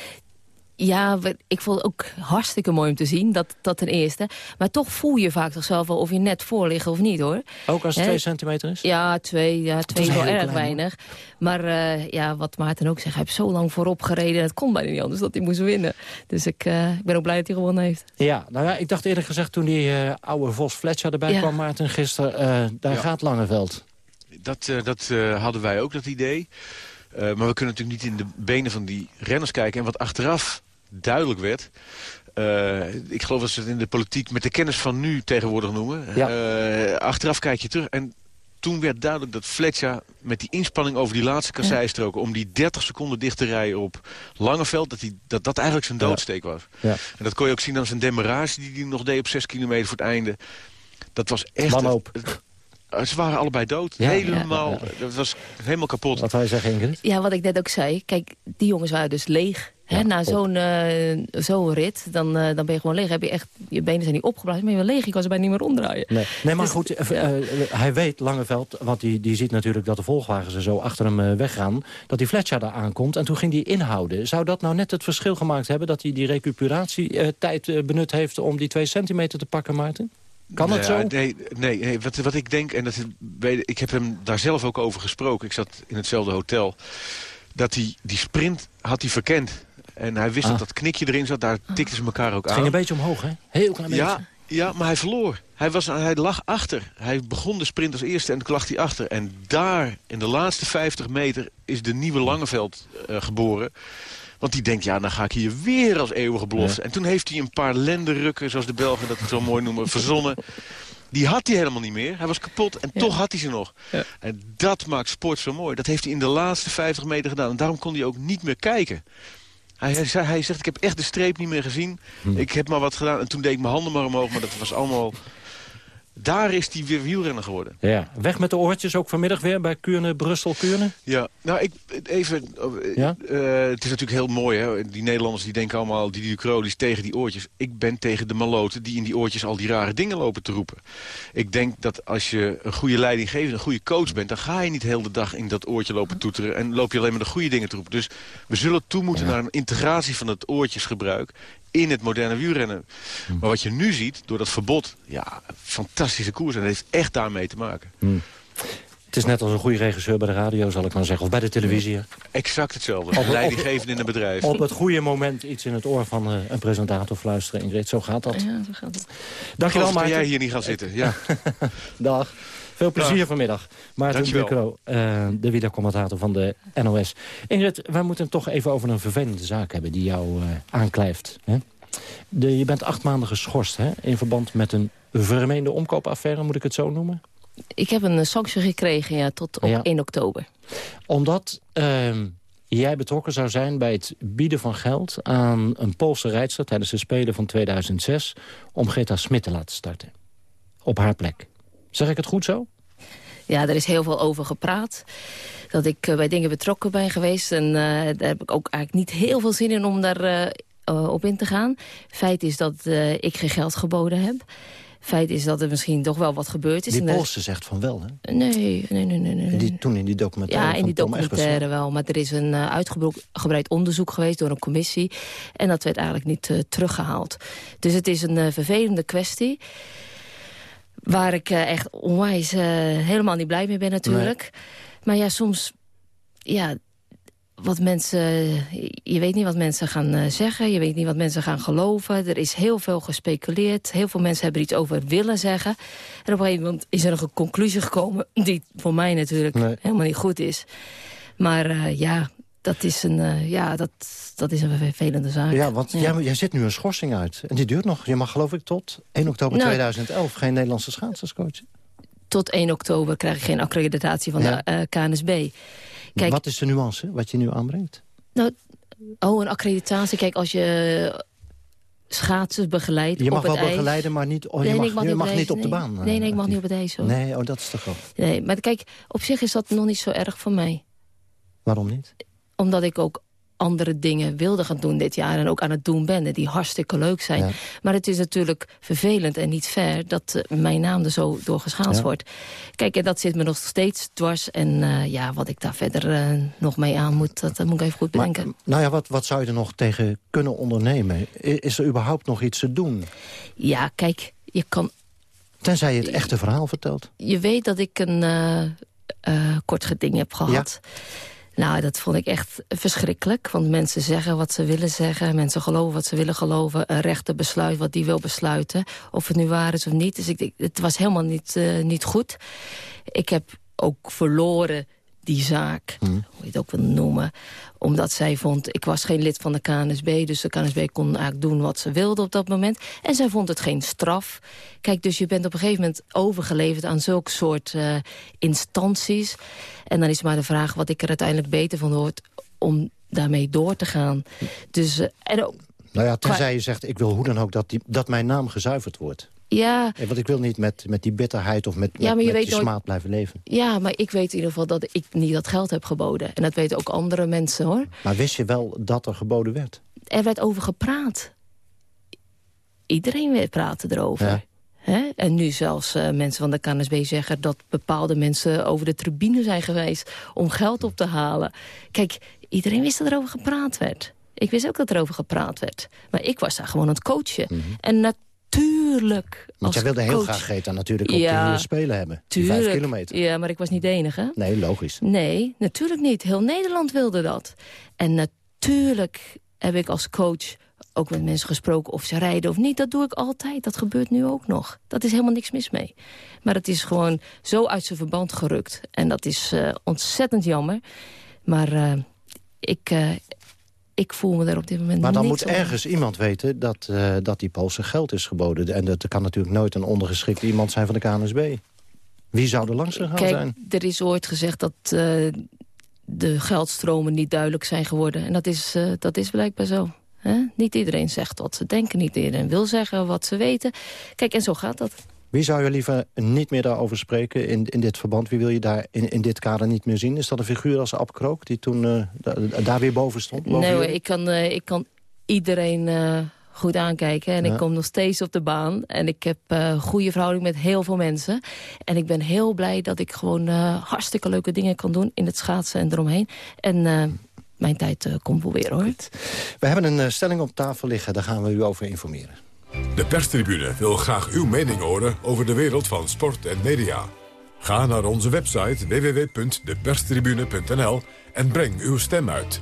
Ja, ik vond het ook hartstikke mooi om te zien, dat, dat ten eerste. Maar toch voel je vaak toch zelf wel of je net voor ligt of niet, hoor. Ook als het twee centimeter is? Ja, twee, ja, twee is wel heel erg klein, weinig. Maar eh, ja, wat Maarten ook zegt, hij heeft zo lang voorop gereden... en het kon bijna niet anders dat hij moest winnen. Dus ik, eh, ik ben ook blij dat hij gewonnen heeft. Ja, nou ja, ik dacht eerlijk gezegd toen die eh, oude Vos Fletcher erbij Ja. kwam, Maarten, gisteren. eh, daar Ja. gaat Langeveld. Dat, eh, dat eh, hadden wij ook, dat idee. Eh, maar we kunnen natuurlijk niet in de benen van die renners kijken. En wat achteraf duidelijk werd... eh, ik geloof dat ze het in de politiek met de kennis van nu tegenwoordig noemen. Eh, achteraf kijk je terug en toen werd duidelijk dat Fletcher met die inspanning over die laatste kasseistroken... om die 30 seconden dicht te rijden op Langeveld... dat die, dat, dat eigenlijk zijn doodsteek was. Ja. En dat kon je ook zien aan zijn demarage die hij nog deed op 6 kilometer voor het einde. Dat was echt... Wanhoop. het- ze waren allebei dood. Ja. helemaal, Ja, dat was helemaal kapot. Wat wij zeggen, Ingrid? Ja, wat ik net ook zei. Kijk, die jongens waren dus leeg. Hè, na zo'n eh, zo'n rit, dan, eh, dan ben je gewoon leeg. Heb je, echt, je benen zijn niet opgeblazen, maar je bent leeg. Je kan ze bijna niet meer omdraaien. Nee, nee maar Dus- goed, eh, hij weet, Langeveld, want die, die ziet natuurlijk dat de volgwagens er zo achter hem weggaan, dat die Fletcher daar aankomt en toen ging hij inhouden. Zou dat nou net het verschil gemaakt hebben dat hij die recuperatietijd eh, benut heeft om die twee centimeter te pakken, Maarten? Kan dat Nou zo? Nee, nee, nee wat, wat ik denk, en dat, ik heb hem daar zelf ook over gesproken. Ik zat in hetzelfde hotel. Dat hij die sprint had hij verkend. En hij wist Ah. dat dat knikje erin zat. Daar tikten ze elkaar ook Het aan. ging een beetje omhoog, hè? Heel klein beetje. Ja, ja, maar hij verloor. Hij, was, hij lag achter. Hij begon de sprint als eerste en toen lag hij achter. En daar, in de laatste 50 meter, is de nieuwe Langeveld eh, geboren. Want die denkt, ja, dan ga ik hier weer als eeuwige belofte. En toen heeft hij een paar lendenrukken, zoals de Belgen dat zo mooi noemen, verzonnen. Die had hij helemaal niet meer. Hij was kapot en toch had hij ze nog. En dat maakt sport zo mooi. Dat heeft hij in de laatste 50 meter gedaan. En daarom kon hij ook niet meer kijken. Hij, hij, zegt, ik heb echt de streep niet meer gezien. Ik heb maar wat gedaan. En toen deed ik mijn handen maar omhoog. Maar dat was allemaal... Daar is hij weer wielrenner geworden. Ja, weg met de oortjes ook vanmiddag weer bij Kuurne, Brussel, Kuurne. Ja, nou, ik, even... eh, Ja? eh, het is natuurlijk heel mooi, hè. Die Nederlanders die denken allemaal... die die is tegen die oortjes. Ik ben tegen de maloten die in die oortjes al die rare dingen lopen te roepen. Ik denk dat als je een goede leidinggever, een goede coach bent... dan ga je niet heel de dag in dat oortje lopen toeteren... en loop je alleen maar de goede dingen te roepen. Dus we zullen toe moeten naar een integratie van het oortjesgebruik in het moderne wielrennen. Maar wat je nu ziet, door dat verbod, ja, fantastische koers. En dat heeft echt daarmee te maken. Het is net als een goede regisseur bij de radio, zal ik maar zeggen. Of bij de televisie. Exact hetzelfde. Op, Leidinggevend in een bedrijf. Op het goede moment iets in het oor van uh, een presentator fluisteren. Ingrid, zo gaat dat. Ja, zo gaat het. Dankjewel, Maarten. jij hier niet gaan zitten. Ja. Dag. Veel plezier Dag. vanmiddag. Maarten Bucro, uh, de wielercommentator van de NOS. Ingrid, wij moeten het toch even over een vervelende zaak hebben... die jou uh, aanklijft. Hè? De, je bent acht maanden geschorst hè? in verband met een vermeende omkoopaffaire, moet ik het zo noemen? Ik heb een sanctie gekregen ja, tot op ja. 1 oktober. Omdat uh, jij betrokken zou zijn bij het bieden van geld... aan een Poolse rijdster tijdens de Spelen van 2006... om Greta Smit te laten starten. Op haar plek. Zeg ik het goed zo? Ja, er is heel veel over gepraat. Dat ik uh, bij dingen betrokken ben geweest. En uh, daar heb ik ook eigenlijk niet heel veel zin in om daar uh, op in te gaan. Feit is dat ik geen geld geboden heb. Feit is dat er misschien toch wel wat gebeurd is. Die Poolse zegt van wel, hè? Nee, nee, nee. nee, nee. Die, toen in die documentaire Ja, in die documentaire wel. Maar er is een uh, uitgebreid onderzoek geweest door een commissie. En dat werd eigenlijk niet teruggehaald. Dus het is een vervelende kwestie. Waar ik echt onwijs helemaal niet blij mee ben natuurlijk. Nee. Maar ja, soms... Ja, wat mensen, je weet niet wat mensen gaan uh, zeggen. Je weet niet wat mensen gaan geloven. Er is heel veel gespeculeerd. Heel veel mensen hebben er iets over willen zeggen. En op een gegeven moment is er nog een conclusie gekomen... die voor mij natuurlijk nee. helemaal niet goed is. Maar uh, ja, dat is, een, uh, ja dat, dat is een vervelende zaak. Ja, want ja. Jij, jij zit nu een schorsing uit. En die duurt nog. Je mag geloof ik tot 1 oktober nou, 2011 geen Nederlandse schaatserscoach. Tot 1 oktober krijg ik geen accreditatie van ja. de KNSB. Kijk, wat is de nuance wat je nu aanbrengt? Nou, oh, een accreditatie. Kijk, als je schaatsen begeleidt Je mag wel begeleiden, maar niet, oh, nee, je mag, mag, je mag niet, niet op nee. de baan. Nee, nee, ik mag niet op het ijs. Hoor. Nee, oh, dat is toch wel. Nee, maar kijk, op zich is dat nog niet zo erg voor mij. Waarom niet? Omdat ik ook andere dingen wilde gaan doen dit jaar... en ook aan het doen ben, die hartstikke leuk zijn. Ja. Maar het is natuurlijk vervelend en niet fair... dat uh, mijn naam er zo door geschaald ja. wordt. Kijk, en dat zit me nog steeds dwars. En uh, ja, wat ik daar verder uh, nog mee aan moet, dat, dat, moet ik even goed bedenken. Maar, nou ja, wat, wat zou je er nog tegen kunnen ondernemen? Is er überhaupt nog iets te doen? Ja, kijk, je kan... Tenzij je het echte verhaal vertelt. Je weet dat ik een kort geding heb gehad... Ja. Nou, dat vond ik echt verschrikkelijk. Want mensen zeggen wat ze willen zeggen. Mensen geloven wat ze willen geloven. Een rechter besluit wat die wil besluiten. Of het nu waar is of niet. Dus ik, het was helemaal niet, uh, niet goed. Ik heb ook verloren die zaak, mm. hoe je het ook wil noemen. Omdat zij vond, ik was geen lid van de KNSB... dus de KNSB kon eigenlijk doen wat ze wilde op dat moment. En zij vond het geen straf. Kijk, dus je bent op een gegeven moment overgeleverd... aan zulke soort uh, instanties. En dan is maar de vraag wat ik er uiteindelijk beter van hoort... om daarmee door te gaan. Dus, uh, en ook, nou ja, tenzij je zegt, ik wil hoe dan ook dat, die, dat mijn naam gezuiverd wordt. Ja. Nee, want ik wil niet met, met die bitterheid of met, ja, met, met die smaad blijven leven. Ja, maar ik weet in ieder geval dat ik niet dat geld heb geboden. En dat weten ook andere mensen, hoor. Maar wist je wel dat er geboden werd? Er werd over gepraat. Iedereen praten erover. Ja. He? En nu zelfs uh, mensen van de KNSB zeggen dat bepaalde mensen over de tribune zijn geweest om geld op te halen. Kijk, iedereen wist dat er over gepraat werd. Ik wist ook dat er over gepraat werd. Maar ik was daar gewoon aan het coachen. Mm -hmm. En natuurlijk... Want jij wilde coach... heel graag Greta natuurlijk op ja, Spelen hebben. Tuurlijk. Vijf kilometer. Ja, maar ik was niet de enige. Nee, logisch. Nee, natuurlijk niet. Heel Nederland wilde dat. En natuurlijk heb ik als coach ook met mensen gesproken of ze rijden of niet. Dat doe ik altijd. Dat gebeurt nu ook nog. Dat is helemaal niks mis mee. Maar het is gewoon zo uit zijn verband gerukt. En dat is uh, ontzettend jammer. Maar uh, ik... Uh, ik voel me daar op dit moment Maar dan moet ergens iemand weten dat, uh, dat die Poolse geld is geboden. En dat kan natuurlijk nooit een ondergeschikte iemand zijn van de KNSB. Wie zou er langs gegaan Kijk, zijn? er is ooit gezegd dat uh, de geldstromen niet duidelijk zijn geworden. En dat is, uh, dat is blijkbaar zo. Niet iedereen zegt wat ze denken, niet iedereen wil zeggen wat ze weten. Kijk, en zo gaat dat. Wie zou je liever niet meer daarover spreken in, in dit verband? Wie wil je daar in, in dit kader niet meer zien? Is dat een figuur als Ab Krook die toen uh, da, daar weer boven stond? Boven nee, ik, kan, uh, ik kan iedereen uh, goed aankijken. En ja. ik kom nog steeds op de baan. En ik heb een goede verhouding met heel veel mensen. En ik ben heel blij dat ik gewoon hartstikke leuke dingen kan doen... in het schaatsen en eromheen. En mijn tijd komt wel weer, hoor. We hebben een stelling op tafel liggen, daar gaan we u over informeren. De perstribune wil graag uw mening horen over de wereld van sport en media. Ga naar onze website www.deperstribune.nl en breng uw stem uit.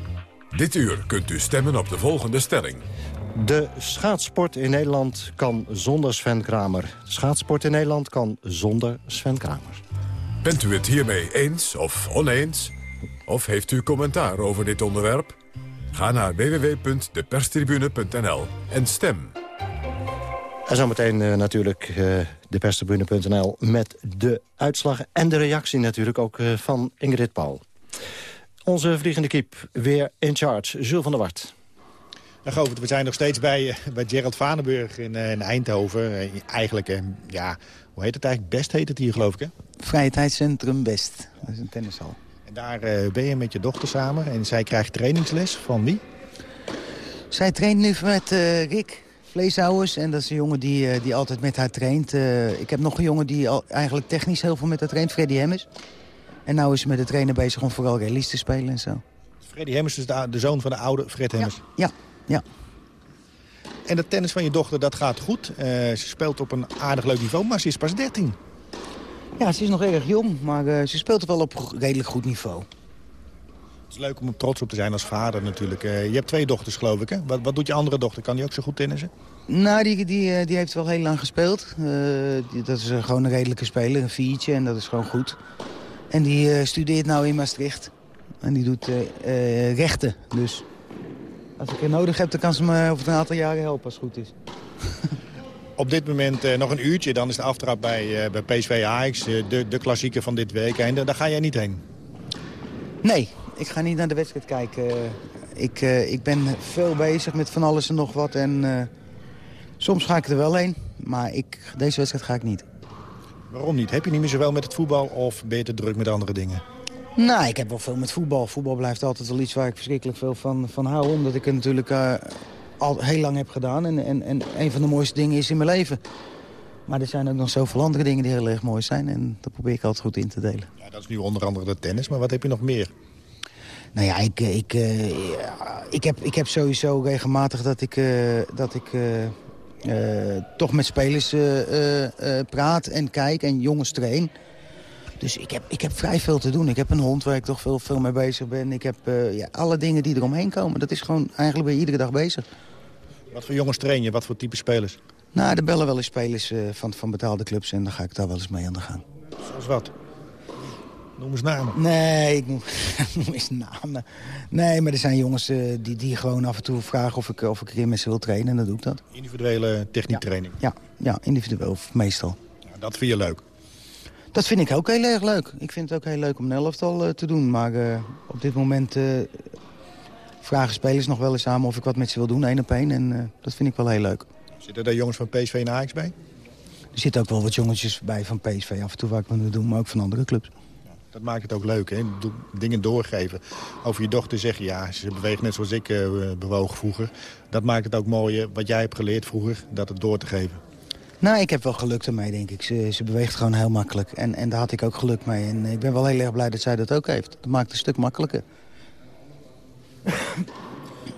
Dit uur kunt u stemmen op de volgende stelling. De schaatsport in Nederland kan zonder Sven Kramer. De schaatsport in Nederland kan zonder Sven Kramer. Bent u het hiermee eens of oneens? Of heeft u commentaar over dit onderwerp? Ga naar www.deperstribune.nl en stem. En zometeen uh, natuurlijk uh, deperstribune.nl met de uitslag en de reactie natuurlijk ook uh, van Ingrid Paul. Onze vliegende kiep weer in charge, Jules van der Wart. Nou, Govert, we zijn nog steeds bij, bij Gerald Vanenburg in, in Eindhoven. eigenlijk, ja, hoe heet het eigenlijk? Best heet het hier, geloof ik, hè? Vrije tijdscentrum Best. Dat is een tennishal. En daar ben je met je dochter samen en zij krijgt trainingsles van wie? Zij traint nu met Rick Vleeshouwers. En dat is een jongen die, eh, die altijd met haar traint. Uh, ik heb nog een jongen die al, eigenlijk technisch heel veel met haar traint. Freddy Hemmers. En nu is ze met de trainer bezig om vooral release te spelen en zo. Freddy Hemmers is de, de zoon van de oude Fred Hemmers? Ja, ja. En de tennis van je dochter, dat gaat goed. Uh, ze speelt op een aardig leuk niveau, maar ze is pas 13. Ja, ze is nog erg jong, maar ze speelt wel op redelijk goed niveau. Het is leuk om trots op te zijn als vader natuurlijk. Uh, je hebt twee dochters, geloof ik, hè? Wat, wat doet je andere dochter? Kan die ook zo goed tennissen? Nou, die, die, eh, die heeft wel heel lang gespeeld. Uh, die, dat is gewoon een redelijke speler, een viertje, en dat is gewoon goed. En die studeert nou in Maastricht. En die doet rechten, dus... Als ik er nodig heb, dan kan ze me over een aantal jaren helpen als het goed is. Op dit moment nog een uurtje, dan is de aftrap bij, bij PSV Ajax, de, de klassieker van dit weekend. Daar ga jij niet heen? Nee, ik ga niet naar de wedstrijd kijken. Ik, uh, ik ben veel bezig met van alles en nog wat. En uh, soms ga ik er wel heen. Maar ik, deze wedstrijd ga ik niet. Waarom niet? Heb je niet meer zowel met het voetbal of ben je te druk met andere dingen? Nou, ik heb wel veel met voetbal. Voetbal blijft altijd wel iets waar ik verschrikkelijk veel van, van hou. Omdat ik het natuurlijk uh, al heel lang heb gedaan. En, en, en een van de mooiste dingen is in mijn leven. Maar er zijn ook nog zoveel andere dingen die heel erg mooi zijn. En dat probeer ik altijd goed in te delen. Ja, dat is nu onder andere de tennis. Maar wat heb je nog meer? Nou ja, ik, eh, ik, uh, ik, heb, ik heb sowieso regelmatig dat ik, uh, dat ik uh, toch met spelers praat en kijk en jongens train. Dus ik heb, ik heb vrij veel te doen. Ik heb een hond waar ik toch veel, veel mee bezig ben. Ik heb ja, alle dingen die eromheen komen. Dat is gewoon eigenlijk weer iedere dag bezig. Wat voor jongens train je? Wat voor type spelers? Nou, er bellen wel eens spelers van, van betaalde clubs en dan ga ik daar wel eens mee aan de gang. Zoals wat? Noem eens namen. Nee, ik noem, noem eens namen. Nee, maar er zijn jongens uh, die, die gewoon af en toe vragen of ik, of ik met ze wil trainen. En dan doe ik dat. Individuele techniektraining? Ja, ja, individueel, meestal. Ja, dat vind je leuk? Dat vind ik ook heel erg leuk. Ik vind het ook heel leuk om een elftal uh, te doen. Maar uh, op dit moment vragen spelers nog wel eens samen of ik wat met ze wil doen, één op één. En dat vind ik wel heel leuk. Zitten daar jongens van PSV en Ajax bij? Er zitten ook wel wat jongetjes bij van PSV af en toe waar ik wil doen, maar ook van andere clubs. Dat maakt het ook leuk, hè? dingen doorgeven. Over je dochter zeggen, ja, ze beweegt net zoals ik uh, bewoog vroeger. Dat maakt het ook mooier, wat jij hebt geleerd vroeger, dat het door te geven. Nou, ik heb wel geluk ermee, denk ik. Ze, ze beweegt gewoon heel makkelijk. En, en daar had ik ook geluk mee. En ik ben wel heel erg blij dat zij dat ook heeft. Dat maakt het een stuk makkelijker.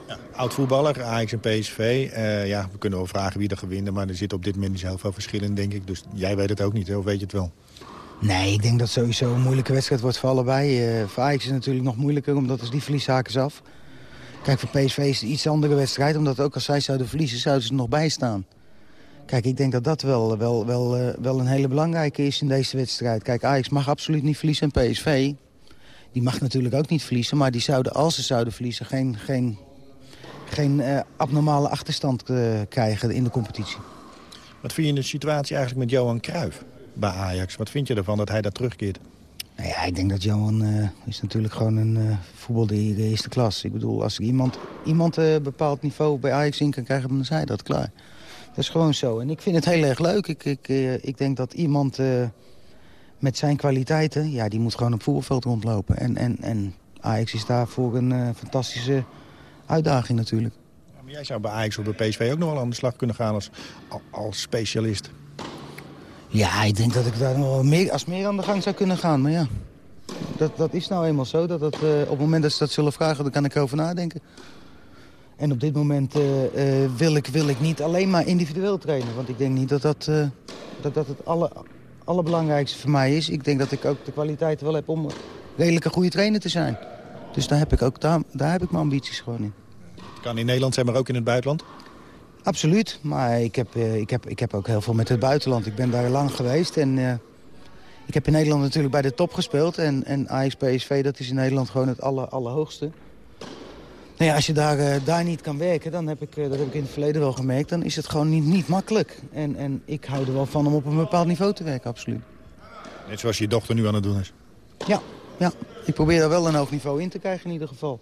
Ja, oud voetballer, Ajax en PSV. Uh, ja, we kunnen wel vragen wie er gaat winnen. Maar er zit op dit moment niet zoveel verschil in, denk ik. Dus jij weet het ook niet, hè? of weet je het wel? Nee, ik denk dat het sowieso een moeilijke wedstrijd wordt voor allebei. Uh, voor Ajax is het natuurlijk nog moeilijker, omdat als die verlieszaken is af. Kijk, voor PSV is het iets andere wedstrijd, omdat ook als zij zouden verliezen, zouden ze er nog bij staan. Kijk, ik denk dat dat wel, wel, wel, uh, wel een hele belangrijke is in deze wedstrijd. Kijk, Ajax mag absoluut niet verliezen en PSV, die mag natuurlijk ook niet verliezen. Maar die zouden, als ze zouden verliezen, geen, geen, geen uh, abnormale achterstand krijgen in de competitie. Wat vind je in de situatie eigenlijk met Johan Cruijff? Bij Ajax. Wat vind je ervan dat hij daar terugkeert? Nou ja, ik denk dat Johan uh, is natuurlijk gewoon een uh, voetbaldier de eerste klas. Ik bedoel, als iemand, iemand een uh, bepaald niveau bij Ajax in kan krijgen, dan is hij dat klaar. Dat is gewoon zo. En ik vind het heel erg leuk. Ik, ik, ik denk dat iemand met zijn kwaliteiten, ja, die moet gewoon op voetbalveld rondlopen. En, en, en Ajax is daarvoor een fantastische uitdaging natuurlijk. Ja, maar jij zou bij Ajax of bij PSV ook nog wel aan de slag kunnen gaan als, als specialist. Ja, ik denk dat ik daar nog meer, als meer aan de gang zou kunnen gaan. Maar ja, Dat, dat is nou eenmaal zo. Dat dat, eh, op het moment dat ze dat zullen vragen, dan kan ik erover nadenken. En op dit moment eh, eh, wil, ik, wil ik niet alleen maar individueel trainen. Want ik denk niet dat dat, dat, dat het alle, allerbelangrijkste voor mij is. Ik denk dat ik ook de kwaliteit wel heb om redelijk een goede trainer te zijn. Dus daar heb ik, ook, daar, daar heb ik mijn ambities gewoon in. Kan in Nederland zijn, maar ook in het buitenland? Absoluut, maar ik heb, eh, ik, heb, ik heb ook heel veel met het buitenland. Ik ben daar lang geweest en eh, ik heb in Nederland natuurlijk bij de top gespeeld. En, en Ajax PSV, dat is in Nederland gewoon het aller, allerhoogste. Nou ja, als je daar, eh, daar niet kan werken, dan heb ik, dat heb ik in het verleden wel gemerkt... dan is het gewoon niet, niet makkelijk. En, en ik hou er wel van om op een bepaald niveau te werken, absoluut. Net zoals je dochter nu aan het doen is. Ja, ja. ik probeer daar wel een hoog niveau in te krijgen in ieder geval.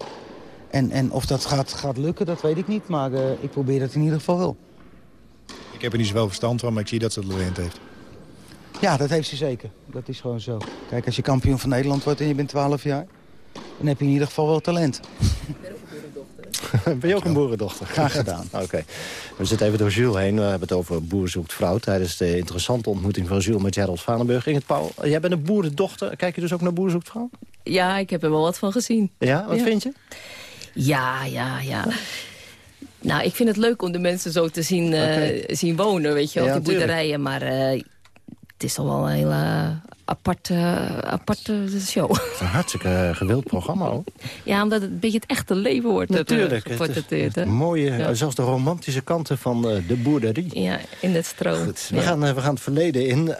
En, en of dat gaat, gaat lukken, dat weet ik niet. Maar eh, ik probeer dat in ieder geval wel. Ik heb er niet zoveel verstand van, maar ik zie dat ze het talent heeft. Ja, dat heeft ze zeker. Dat is gewoon zo. Kijk, als je kampioen van Nederland wordt en je bent 12 jaar... dan heb je in ieder geval wel talent. ben je ook een boerendochter? Graag gedaan. Oké. We zitten even door Jules heen. We hebben het over Boer zoekt vrouw... tijdens de interessante ontmoeting van Jules met Gerald Vanenburg. Ingrid Paul, jij bent een boerendochter. Kijk je dus ook naar Boer zoekt vrouw? Ja, ik heb er wel wat van gezien. Ja, wat Ja. vind je? Ja, ja, ja. Nou, ik vind het leuk om de mensen zo te zien, eh, zien wonen, weet je op die boerderijen. Maar eh, het is toch wel een hele aparte, aparte show. Het is een hartstikke eh, gewild programma ook. Ja, omdat het een beetje het echte leven wordt Natuurlijk. Het, is- geportretteerd, hè? het mooie, Ja. zelfs de romantische kanten van de boerderie. Ja, in het stroom. We, Ja. gaan, we gaan het verleden in.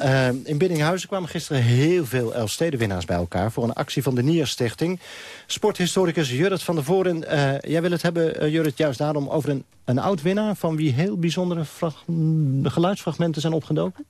In Biddinghuizen kwamen gisteren heel veel Elfstedenwinnaars bij elkaar... voor een actie van de Nierstichting. Sporthistoricus Jurrit van der Voren. eh, jij wil het hebben, eh, Jurrit, juist daarom over een, een oud-winnaar... van wie heel bijzondere frag- geluidsfragmenten zijn opgedoken?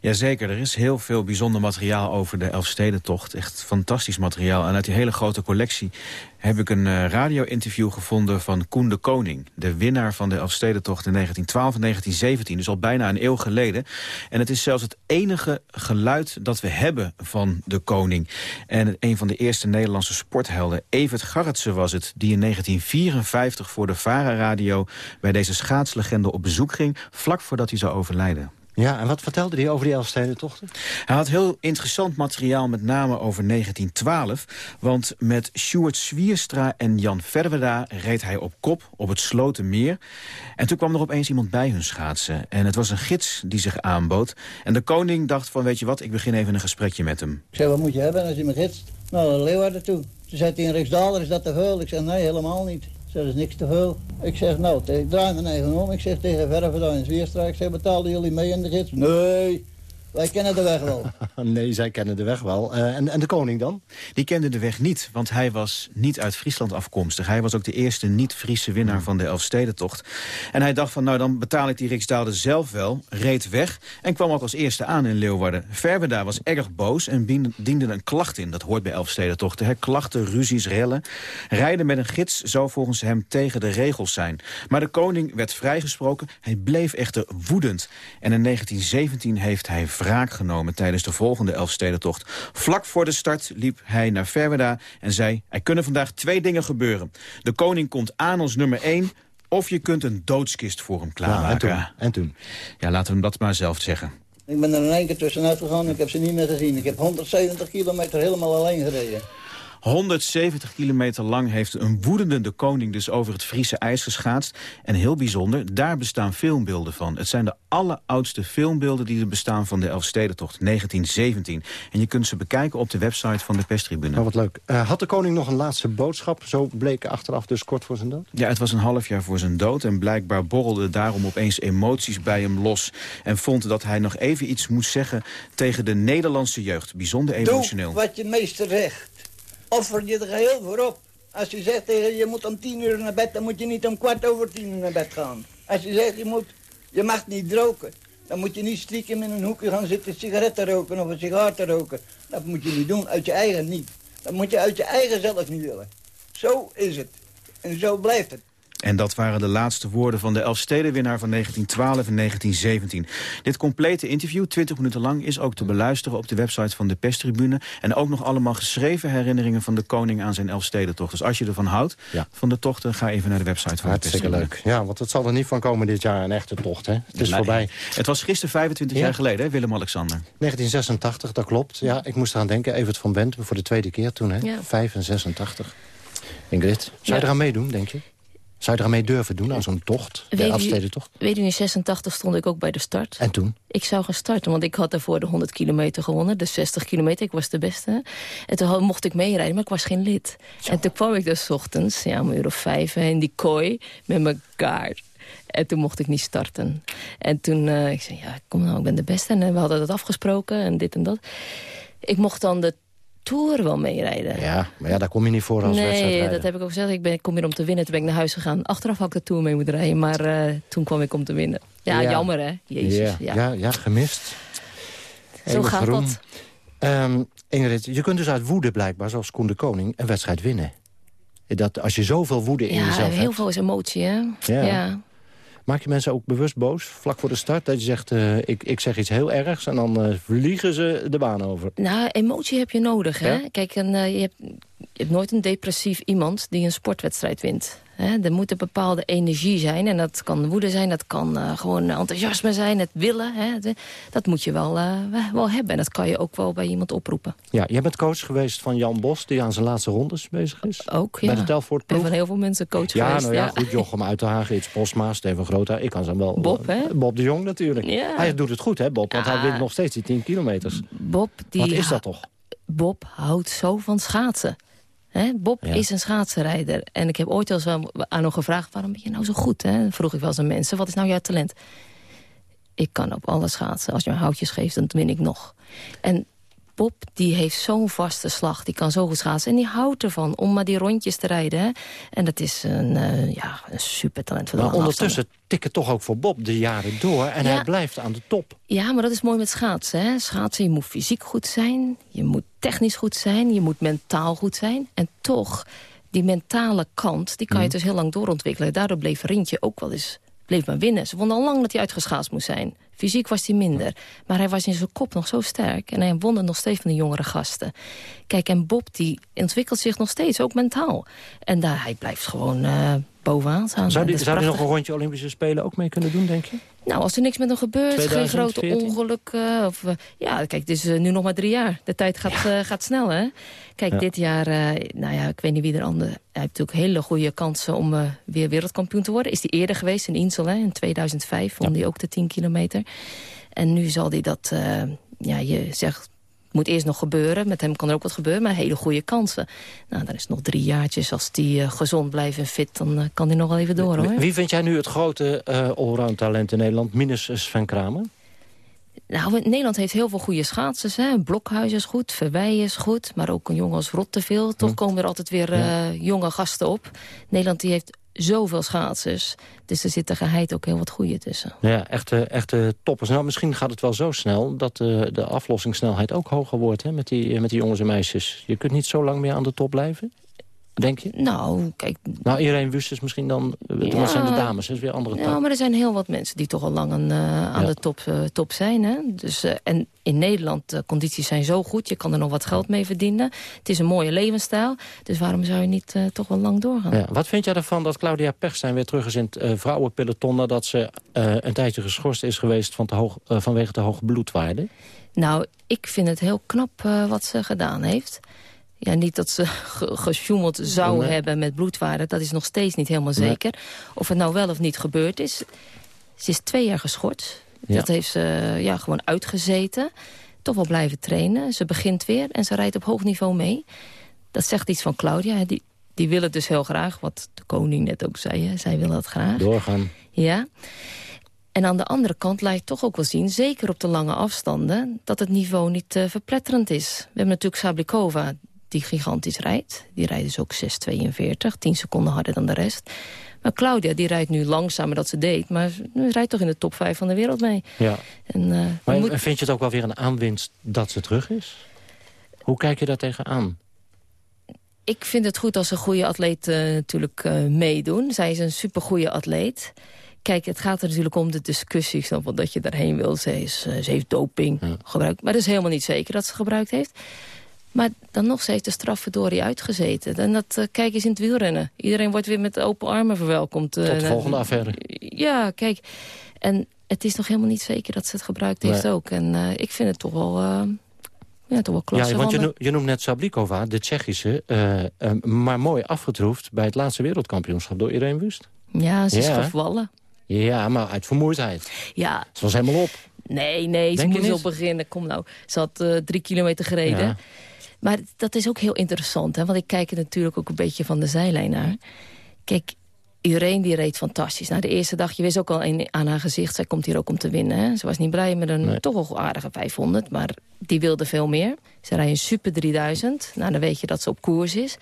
Jazeker, er is heel veel bijzonder materiaal over de Elfstedentocht. Echt fantastisch materiaal. En uit die hele grote collectie heb ik een eh, radio-interview gevonden van Koen de Koning. De winnaar van de Elfstedentocht in 1912 en 1917. Dus al bijna een eeuw geleden. En het is zelfs het enige geluid dat we hebben van de koning. En een van de eerste Nederlandse sporthelden, Evert Garretsen was het... die in 1954 voor de VARA-radio bij deze schaatslegende op bezoek ging... vlak voordat hij zou overlijden. Ja, en wat vertelde hij over die Elfstedentochten? Hij had heel interessant materiaal, met name over 1912. Want met Sjoerd Zwierstra en Jan Verweda reed hij op kop op het Slotenmeer. En toen kwam er opeens iemand bij hun schaatsen. En het was een gids die zich aanbood. En de koning dacht van, weet je wat, ik begin even een gesprekje met hem. Ik zei, wat moet je hebben als je me gidst? Nou, naar Leeuwarden toe. Toen zei in Riksdaalder, is dat te veel? Ik zeg, nee, helemaal niet. Dat is niks te veel. Ik zeg, nou, ik draai mijn eigen om. Ik zeg tegen Ververdaan en Zwierstra, ik zeg, betalen jullie mee in de gids? Nee, wij kennen de weg wel. nee, zij kennen de weg wel. Eh, en, en de koning dan? Die kende de weg niet, want hij was niet uit Friesland afkomstig. Hij was ook de eerste niet-Friese winnaar van de Elfstedentocht. En hij dacht van, nou dan betaal ik die Riksdaalde zelf wel, reed weg... en kwam ook als eerste aan in Leeuwarden. Verweda was erg boos en diende een klacht in. Dat hoort bij Elfstedentochten. Hè? Klachten, ruzies, rellen. Rijden met een gids zou volgens hem tegen de regels zijn. Maar de koning werd vrijgesproken. Hij bleef echter woedend. En in 1917 heeft hij wraak genomen tijdens de volgende Elfstedentocht. Vlak voor de start liep hij naar Verweda en zei... er kunnen vandaag twee dingen gebeuren. De koning komt aan als nummer één... of je kunt een doodskist voor hem klaarmaken. Ja, en toen? Ja, laten we hem dat maar zelf zeggen. Ik ben er in één keer tussenuit gegaan, ik heb ze niet meer gezien. Ik heb 170 kilometer helemaal alleen gereden. 170 kilometer lang heeft een woedende de koning dus over het Friese ijs geschaatst. En heel bijzonder, daar bestaan filmbeelden van. Het zijn de alleroudste filmbeelden die er bestaan van de Elfstedentocht 1917. En je kunt ze bekijken op de website van de Pestribune. Nou, wat leuk. Eh, had de koning nog een laatste boodschap? Zo bleek achteraf dus kort voor zijn dood? Ja, het was een half jaar voor zijn dood en blijkbaar borrelden daarom opeens emoties bij hem los. En vond dat hij nog even iets moest zeggen tegen de Nederlandse jeugd. Bijzonder emotioneel. Doe wat je meester zegt. Offer je er geheel voor op. Als je zegt tegen je, je moet om tien uur naar bed, dan moet je niet om kwart over tien uur naar bed gaan. Als je zegt je, moet, je mag niet roken, dan moet je niet stiekem in een hoekje gaan zitten sigaretten roken of een sigaar te roken. Dat moet je niet doen, uit je eigen niet. Dat moet je uit je eigen zelf niet willen. Zo is het. En zo blijft het. En dat waren de laatste woorden van de Elfstedenwinnaar van 1912 en 1917. Dit complete interview, 20 minuten lang, is ook te beluisteren op de website van de Pestribune. En ook nog allemaal geschreven herinneringen van de koning aan zijn Elfstedentocht. Dus als je ervan houdt, van de tochten, ga even naar de website van Hartstikke de Pestribune. leuk. Ja, want het zal er niet van komen dit jaar een echte tocht, hè? Het is Nee. voorbij. Het was gisteren 25 Ja. jaar geleden, hè, Willem-Alexander. 1986, dat klopt. Ja, ik moest eraan denken. Evert van Bent, voor de tweede keer toen, hè? Ja. 5 en 86. Ingrid, zou je Ja. eraan meedoen, denk je? Zou je eraan mee durven doen, aan zo'n tocht? De Elfstedentocht? Weet u, in 86 stond ik ook bij de start. En toen? Ik zou gaan starten, want ik had daarvoor de 100 kilometer gewonnen. De 60 kilometer, ik was de beste. En toen mocht ik meerijden, maar ik was geen lid. En toen kwam ik dus 's ochtends, ja, om een uur of vijf, in die kooi met mijn kaart. En toen mocht ik niet starten. En toen, eh, ik zei, ja, kom nou, ik ben de beste. En eh, we hadden dat afgesproken en dit en dat. Ik mocht dan de Tour wel meerijden. Ja, maar ja, daar kom je niet voor als nee, dat heb ik ook gezegd. Ik, ben, ik kom hier om te winnen. Toen ben ik naar huis gegaan. Achteraf had ik de Tour mee moeten rijden. Maar eh, toen kwam ik om te winnen. Ja, Ja. jammer hè. Jezus. ja, Ja. ja. ja, gemist. Zo gaat roem. dat. Ehm, Ingrid, je kunt dus uit woede blijkbaar, zoals Koen de Koning, een wedstrijd winnen. Dat als je zoveel woede in Ja, jezelf heel hebt... veel is emotie hè. Ja. ja. Maak je mensen ook bewust boos, vlak voor de start? Dat je zegt, eh, ik, ik zeg iets heel ergs en dan eh, vliegen ze de baan over. Nou, emotie heb je nodig, hè? Ja? Kijk, en, eh, je, hebt, je hebt nooit een depressief iemand die een sportwedstrijd wint. Hè? Er moet een bepaalde energie zijn. En dat kan woede zijn, dat kan eh, gewoon enthousiasme zijn, het willen. Hè? Dat moet je wel, eh, wel hebben. En dat kan je ook wel bij iemand oproepen. Ja, jij bent coach geweest van Jan Bos, die aan zijn laatste rondes bezig is. Ook, Bij ja. de Telfort ploeg. van heel veel mensen coach Ja, geweest. nou ja, goed, Jochem Uitenhagen, Iets Posma, Steven Groothuis. Ik kan ze wel... Bob, hè? Bob de Jong natuurlijk. Ja. Hij doet het goed, hè, Bob? Want Ja. hij wint nog steeds die 10 kilometers. Bob, die Wat is dat toch? Bob houdt zo van schaatsen. Hè? Bob Ja. is een schaatsenrijder. En ik heb ooit al eens aan hem gevraagd... waarom ben je nou zo goed? Hè? Vroeg ik wel eens aan mensen, wat is nou jouw talent? Ik kan op alle schaatsen. Als je me houtjes geeft, dan win ik nog. En Bob die heeft zo'n vaste slag. Die kan zo goed schaatsen. En die houdt ervan om maar die rondjes te rijden. Hè? En dat is een, eh, ja, een super talent voor de Maar ondertussen tikken toch ook voor Bob de jaren door. En Ja. hij blijft aan de top. Ja, maar dat is mooi met schaatsen. Hè? Schaatsen, je moet fysiek goed zijn. Je moet technisch goed zijn. Je moet mentaal goed zijn. En toch, die mentale kant, die kan je Mhm. dus heel lang doorontwikkelen. Daardoor bleef Rintje ook wel eens bleef maar winnen. Ze vonden al lang dat hij uitgeschaatst moest zijn. Fysiek was hij minder. Maar hij was in zijn kop nog zo sterk. En hij won het nog steeds van de jongere gasten. Kijk, en Bob die ontwikkelt zich nog steeds, ook mentaal. En daar, hij blijft gewoon eh, bovenaan staan. Zou hij nog een rondje Olympische Spelen ook mee kunnen doen, denk je? Nou, als er niks met hem gebeurt, geen 2014? grote ongelukken. Of, eh, ja, kijk, het is eh, nu nog maar drie jaar. De tijd gaat, eh, gaat snel, hè? Kijk, Ja. dit jaar, nou ja, ik weet niet wie er ander... Hij heeft natuurlijk hele goede kansen om weer wereldkampioen te worden. Is hij eerder geweest in Insel, hè? In 2005 won hij ook de 10 kilometer. En nu zal hij dat, ja, je zegt... Het moet eerst nog gebeuren. Met hem kan er ook wat gebeuren, maar hele goede kansen. Nou, dan is het nog drie jaartjes. Als die eh, gezond blijft en fit, dan eh, kan hij nog wel even door, hoor. Wie vind jij nu het grote eh allround talent in Nederland? Minus Sven Kramer? Nou, Nederland heeft heel veel goede schaatsers. Hè. Blokhuis is goed, Verwij is goed. Maar ook een jongen als Rotteveel. Toch komen er altijd weer jonge gasten op. Nederland die heeft zoveel schaatsers. Dus er zit er geheid ook heel wat goede tussen. Ja, echte, echte toppers. Nou, misschien gaat het wel zo snel dat eh, de aflossingssnelheid ook hoger wordt hè, met, die, eh, met die jongens en meisjes. Je kunt niet zo lang meer aan de top blijven, denk je? Nou, kijk... Nou, Irene Wust is misschien dan... eh, Dat zijn de dames, dat is weer andere Ja, tak. maar er zijn heel wat mensen die toch al lang aan, eh, aan Ja. de top, eh, top zijn. Hè? Dus, en in Nederland, de condities zijn zo goed. Je kan er nog wat geld mee verdienen. Het is een mooie levensstijl. Dus waarom zou je niet toch wel lang doorgaan? Ja, wat vind jij ervan dat Claudia Pechstein weer terug is in het vrouwenpeloton... nadat ze een tijdje geschorst is geweest van te hoog, vanwege te hoge bloedwaarde? Nou, ik vind het heel knap wat ze gedaan heeft. Ja, niet dat ze ge- gesjoemeld zou Nee. hebben met bloedwaarde. Dat is nog steeds niet helemaal Nee. zeker. Of het nou wel of niet gebeurd is. Ze is twee jaar geschort. Ja. Dat heeft ze ja, gewoon uitgezeten. Toch wel blijven trainen. Ze begint weer en ze rijdt op hoog niveau mee. Dat zegt iets van Claudia. Die, die wil het dus heel graag. Wat de koning net ook zei. Hè. Zij wil dat graag. Doorgaan. Ja. En aan de andere kant laat je toch ook wel zien, zeker op de lange afstanden... dat het niveau niet eh, verpletterend is. We hebben natuurlijk Sablikova, die gigantisch rijdt. Die rijdt dus ook 6,42, 10 seconden harder dan de rest. Maar Claudia, die rijdt nu langzamer dan ze deed... maar ze rijdt toch in de top 5 van de wereld mee. Ja. En, eh, Maar moet- vind je het ook wel weer een aanwinst dat ze terug is? Hoe kijk je daar tegenaan? ik vind het goed als een goede atleet uh, natuurlijk uh, meedoen. Zij is een supergoeie atleet. Kijk, het gaat er natuurlijk om de discussie. van dat je daarheen wil. Ze, is, ze heeft doping gebruikt. Maar dat is helemaal niet zeker dat ze gebruikt heeft. Maar dan nog steeds de strafverdorie uitgezeten. En dat, kijk eens in het wielrennen. Iedereen wordt weer met open armen verwelkomd. Tot de volgende affaire. Ja, kijk. En het is nog helemaal niet zeker dat ze het gebruikt heeft ook. En ik vind het toch wel ja, toch wel klasse. Ja, want je, je noemt net Sablikova, de Tsjechische... Uh, uh, maar mooi afgetroefd bij het laatste wereldkampioenschap door Irene Wust. Ja, ze is ja. gevallen. Ja, maar uit vermoeidheid. Ja. Ze was helemaal op. Nee, nee, ze moest op beginnen. Kom nou, ze had uh, drie kilometer gereden. Ja. Maar dat is ook heel interessant, hè? want ik kijk er natuurlijk ook een beetje van de zijlijn naar. Kijk, Irene die reed fantastisch. Na de eerste dag, je wist ook al aan haar gezicht... zij komt hier ook om te winnen. Hè? Ze was niet blij met een nee. toch wel aardige 500... maar die wilde veel meer. Ze rijdt een super 3000. Nou, dan weet je dat ze op koers is.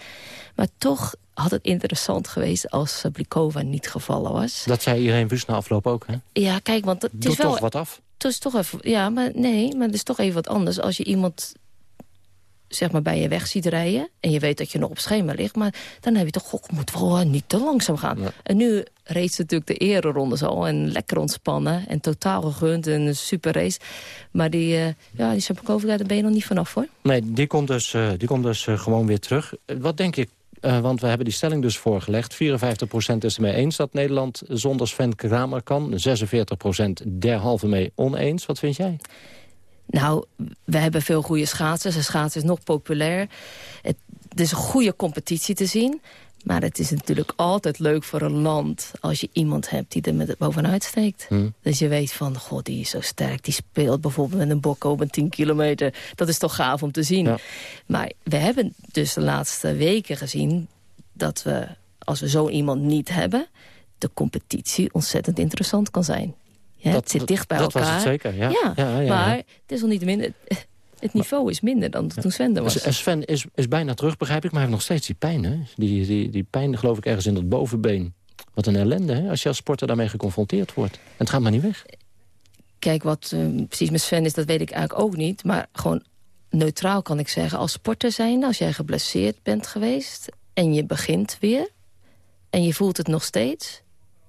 Maar toch had het interessant geweest als Blikova niet gevallen was. Dat zei iedereen Wust na afloop ook, hè? Ja, kijk, want het is wel... toch wat af? Het is toch even... Ja, maar nee, maar het is toch even wat anders. Als je iemand zeg maar, bij je weg ziet rijden... en je weet dat je nog op schema ligt... maar dan heb je toch, goh, moet wel niet te langzaam gaan. Ja. En nu reed ze natuurlijk de ererondes al... en lekker ontspannen en totaal gegund en een super race. Maar die, uh, ja, die Sapkova, daar ben je nog niet vanaf, hoor. Nee, die komt dus, uh, die komt dus uh, gewoon weer terug. Wat denk je, want we hebben die stelling dus voorgelegd. 54% is ermee eens dat Nederland zonder Sven Kramer kan. 46% derhalve mee oneens. Wat vind jij? Nou, we hebben veel goede schaatsers. De schaatsen is nog populair. Het, het is een goede competitie te zien. Maar het is natuurlijk altijd leuk voor een land... als je iemand hebt die er met bovenuit steekt. Hmm. Dus je weet van, god, die is zo sterk. Die speelt bijvoorbeeld met een bokko op een 10 kilometer. Dat is toch gaaf om te zien. Ja. Maar we hebben dus de laatste weken gezien... dat we, als we zo iemand niet hebben... de competitie ontzettend interessant kan zijn. Ja, dat, het zit dicht bij dat elkaar. Dat was het zeker, ja. ja, ja, ja maar het is al niet minder... Het niveau is minder dan toen Sven er was. Dus Sven is, is bijna terug, begrijp ik, maar hij heeft nog steeds die pijn. Hè? Die, die, die pijn, geloof ik, ergens in dat bovenbeen. Wat een ellende, hè? als je als sporter daarmee geconfronteerd wordt. En het gaat maar niet weg. Kijk, wat uh, precies met Sven is, dat weet ik eigenlijk ook niet. Maar gewoon neutraal kan ik zeggen, als sporter zijn... als jij geblesseerd bent geweest en je begint weer... en je voelt het nog steeds,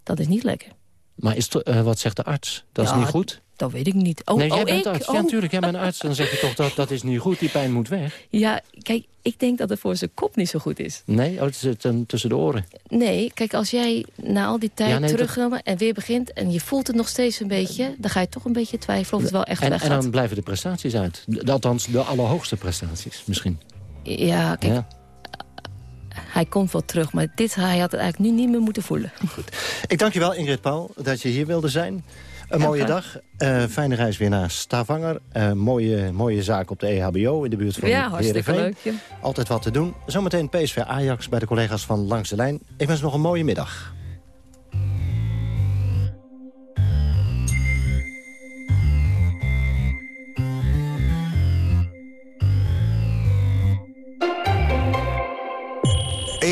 dat is niet lekker. Maar is uh, wat zegt de arts? Dat ja, is niet goed? Dat weet ik niet. Oh, nee, jij oh, bent ik? arts. Oh. Ja, natuurlijk. Jij bent arts. Dan zeg je toch dat dat is niet goed. Die pijn moet weg. Ja, kijk, ik denk dat het voor zijn kop niet zo goed is. Nee? Oh, het zit um, tussen de oren. Nee, kijk, als jij na al die tijd Ja, nee, terugkomt en weer begint... en je voelt het nog steeds een beetje... dan ga je toch een beetje twijfelen of het wel echt En, weg en dan blijven de prestaties uit. Althans, de allerhoogste prestaties misschien. Ja, kijk, Ja. Hij komt wel terug. Maar dit, hij had het eigenlijk nu niet meer moeten voelen. Ik dank je wel, Ingrid Paul, dat je hier wilde zijn. Een Ja, mooie dag. Eh, fijne reis weer naar Stavanger. Eh, mooie, mooie zaak op de EHBO in de buurt van Ja, hartstikke leuk, Altijd wat te doen. Zometeen PSV Ajax bij de collega's van Langs de Lijn. Ik wens nog een mooie middag.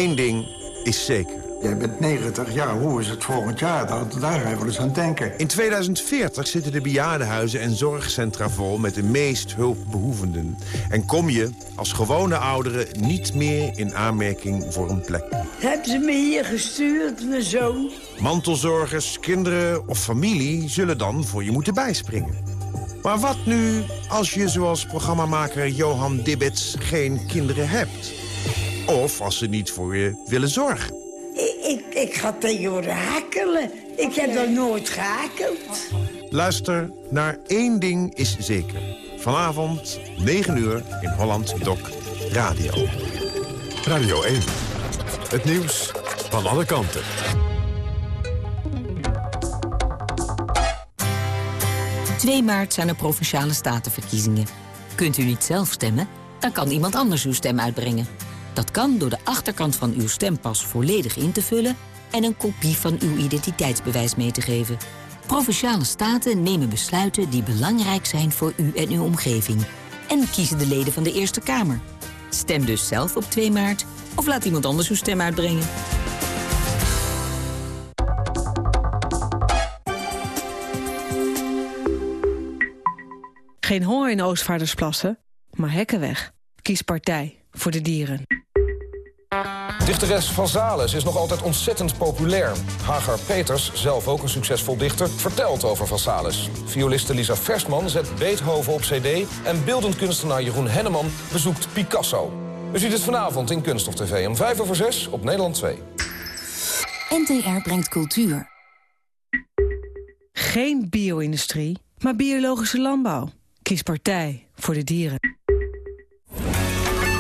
Eén ding is zeker. Jij bent 90 jaar, hoe is het volgend jaar? Daar, daar ga je wel eens aan denken. In 2040 zitten de bejaardenhuizen en zorgcentra vol met de meest hulpbehoevenden. En kom je als gewone ouderen niet meer in aanmerking voor een plek. Hebben ze me hier gestuurd, mijn zoon? Mantelzorgers, kinderen of familie zullen dan voor je moeten bijspringen. Maar wat nu als je zoals programmamaker Johan Dibbets geen kinderen hebt? Of als ze niet voor je willen zorgen? Ik, ik, ik ga tegenwoordig hakelen. Ik heb nog nooit gehakeld. Luister naar één ding is zeker. Vanavond, 9 uur, in Holland Doc Radio. Radio 1. Het nieuws van alle kanten. ...2 maart zijn er Provinciale Statenverkiezingen. Kunt u niet zelf stemmen? Dan kan iemand anders uw stem uitbrengen. Dat kan door de achterkant van uw stempas volledig in te vullen... en een kopie van uw identiteitsbewijs mee te geven. Provinciale staten nemen besluiten die belangrijk zijn voor u en uw omgeving. En kiezen de leden van de Eerste Kamer. Stem dus zelf op 2 maart of laat iemand anders uw stem uitbrengen. Geen honger in Oostvaardersplassen, maar hekken weg. Kies partij voor de dieren. Dichteres Van Zales is nog altijd ontzettend populair. Hagar Peters, zelf ook een succesvol dichter, vertelt over Van Zales. Violiste Lisa Verstman zet Beethoven op cd... en beeldend kunstenaar Jeroen Henneman bezoekt Picasso. U ziet het vanavond in Kunststof TV om 5 over 6 op Nederland 2. NTR brengt cultuur. Geen bio-industrie, maar biologische landbouw. Kies partij voor de dieren.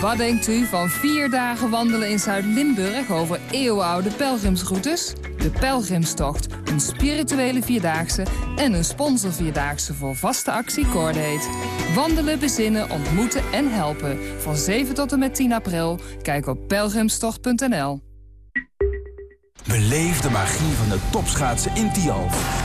Wat denkt u van vier dagen wandelen in Zuid-Limburg over eeuwenoude pelgrimsroutes? De Pelgrimstocht, een spirituele vierdaagse en een sponsorvierdaagse voor vaste actie Cordate. Wandelen, bezinnen, ontmoeten en helpen. Van 7 tot en met 10 april. Kijk op pelgrimstocht.nl. Beleef de magie van de topschaatsen in Tialf.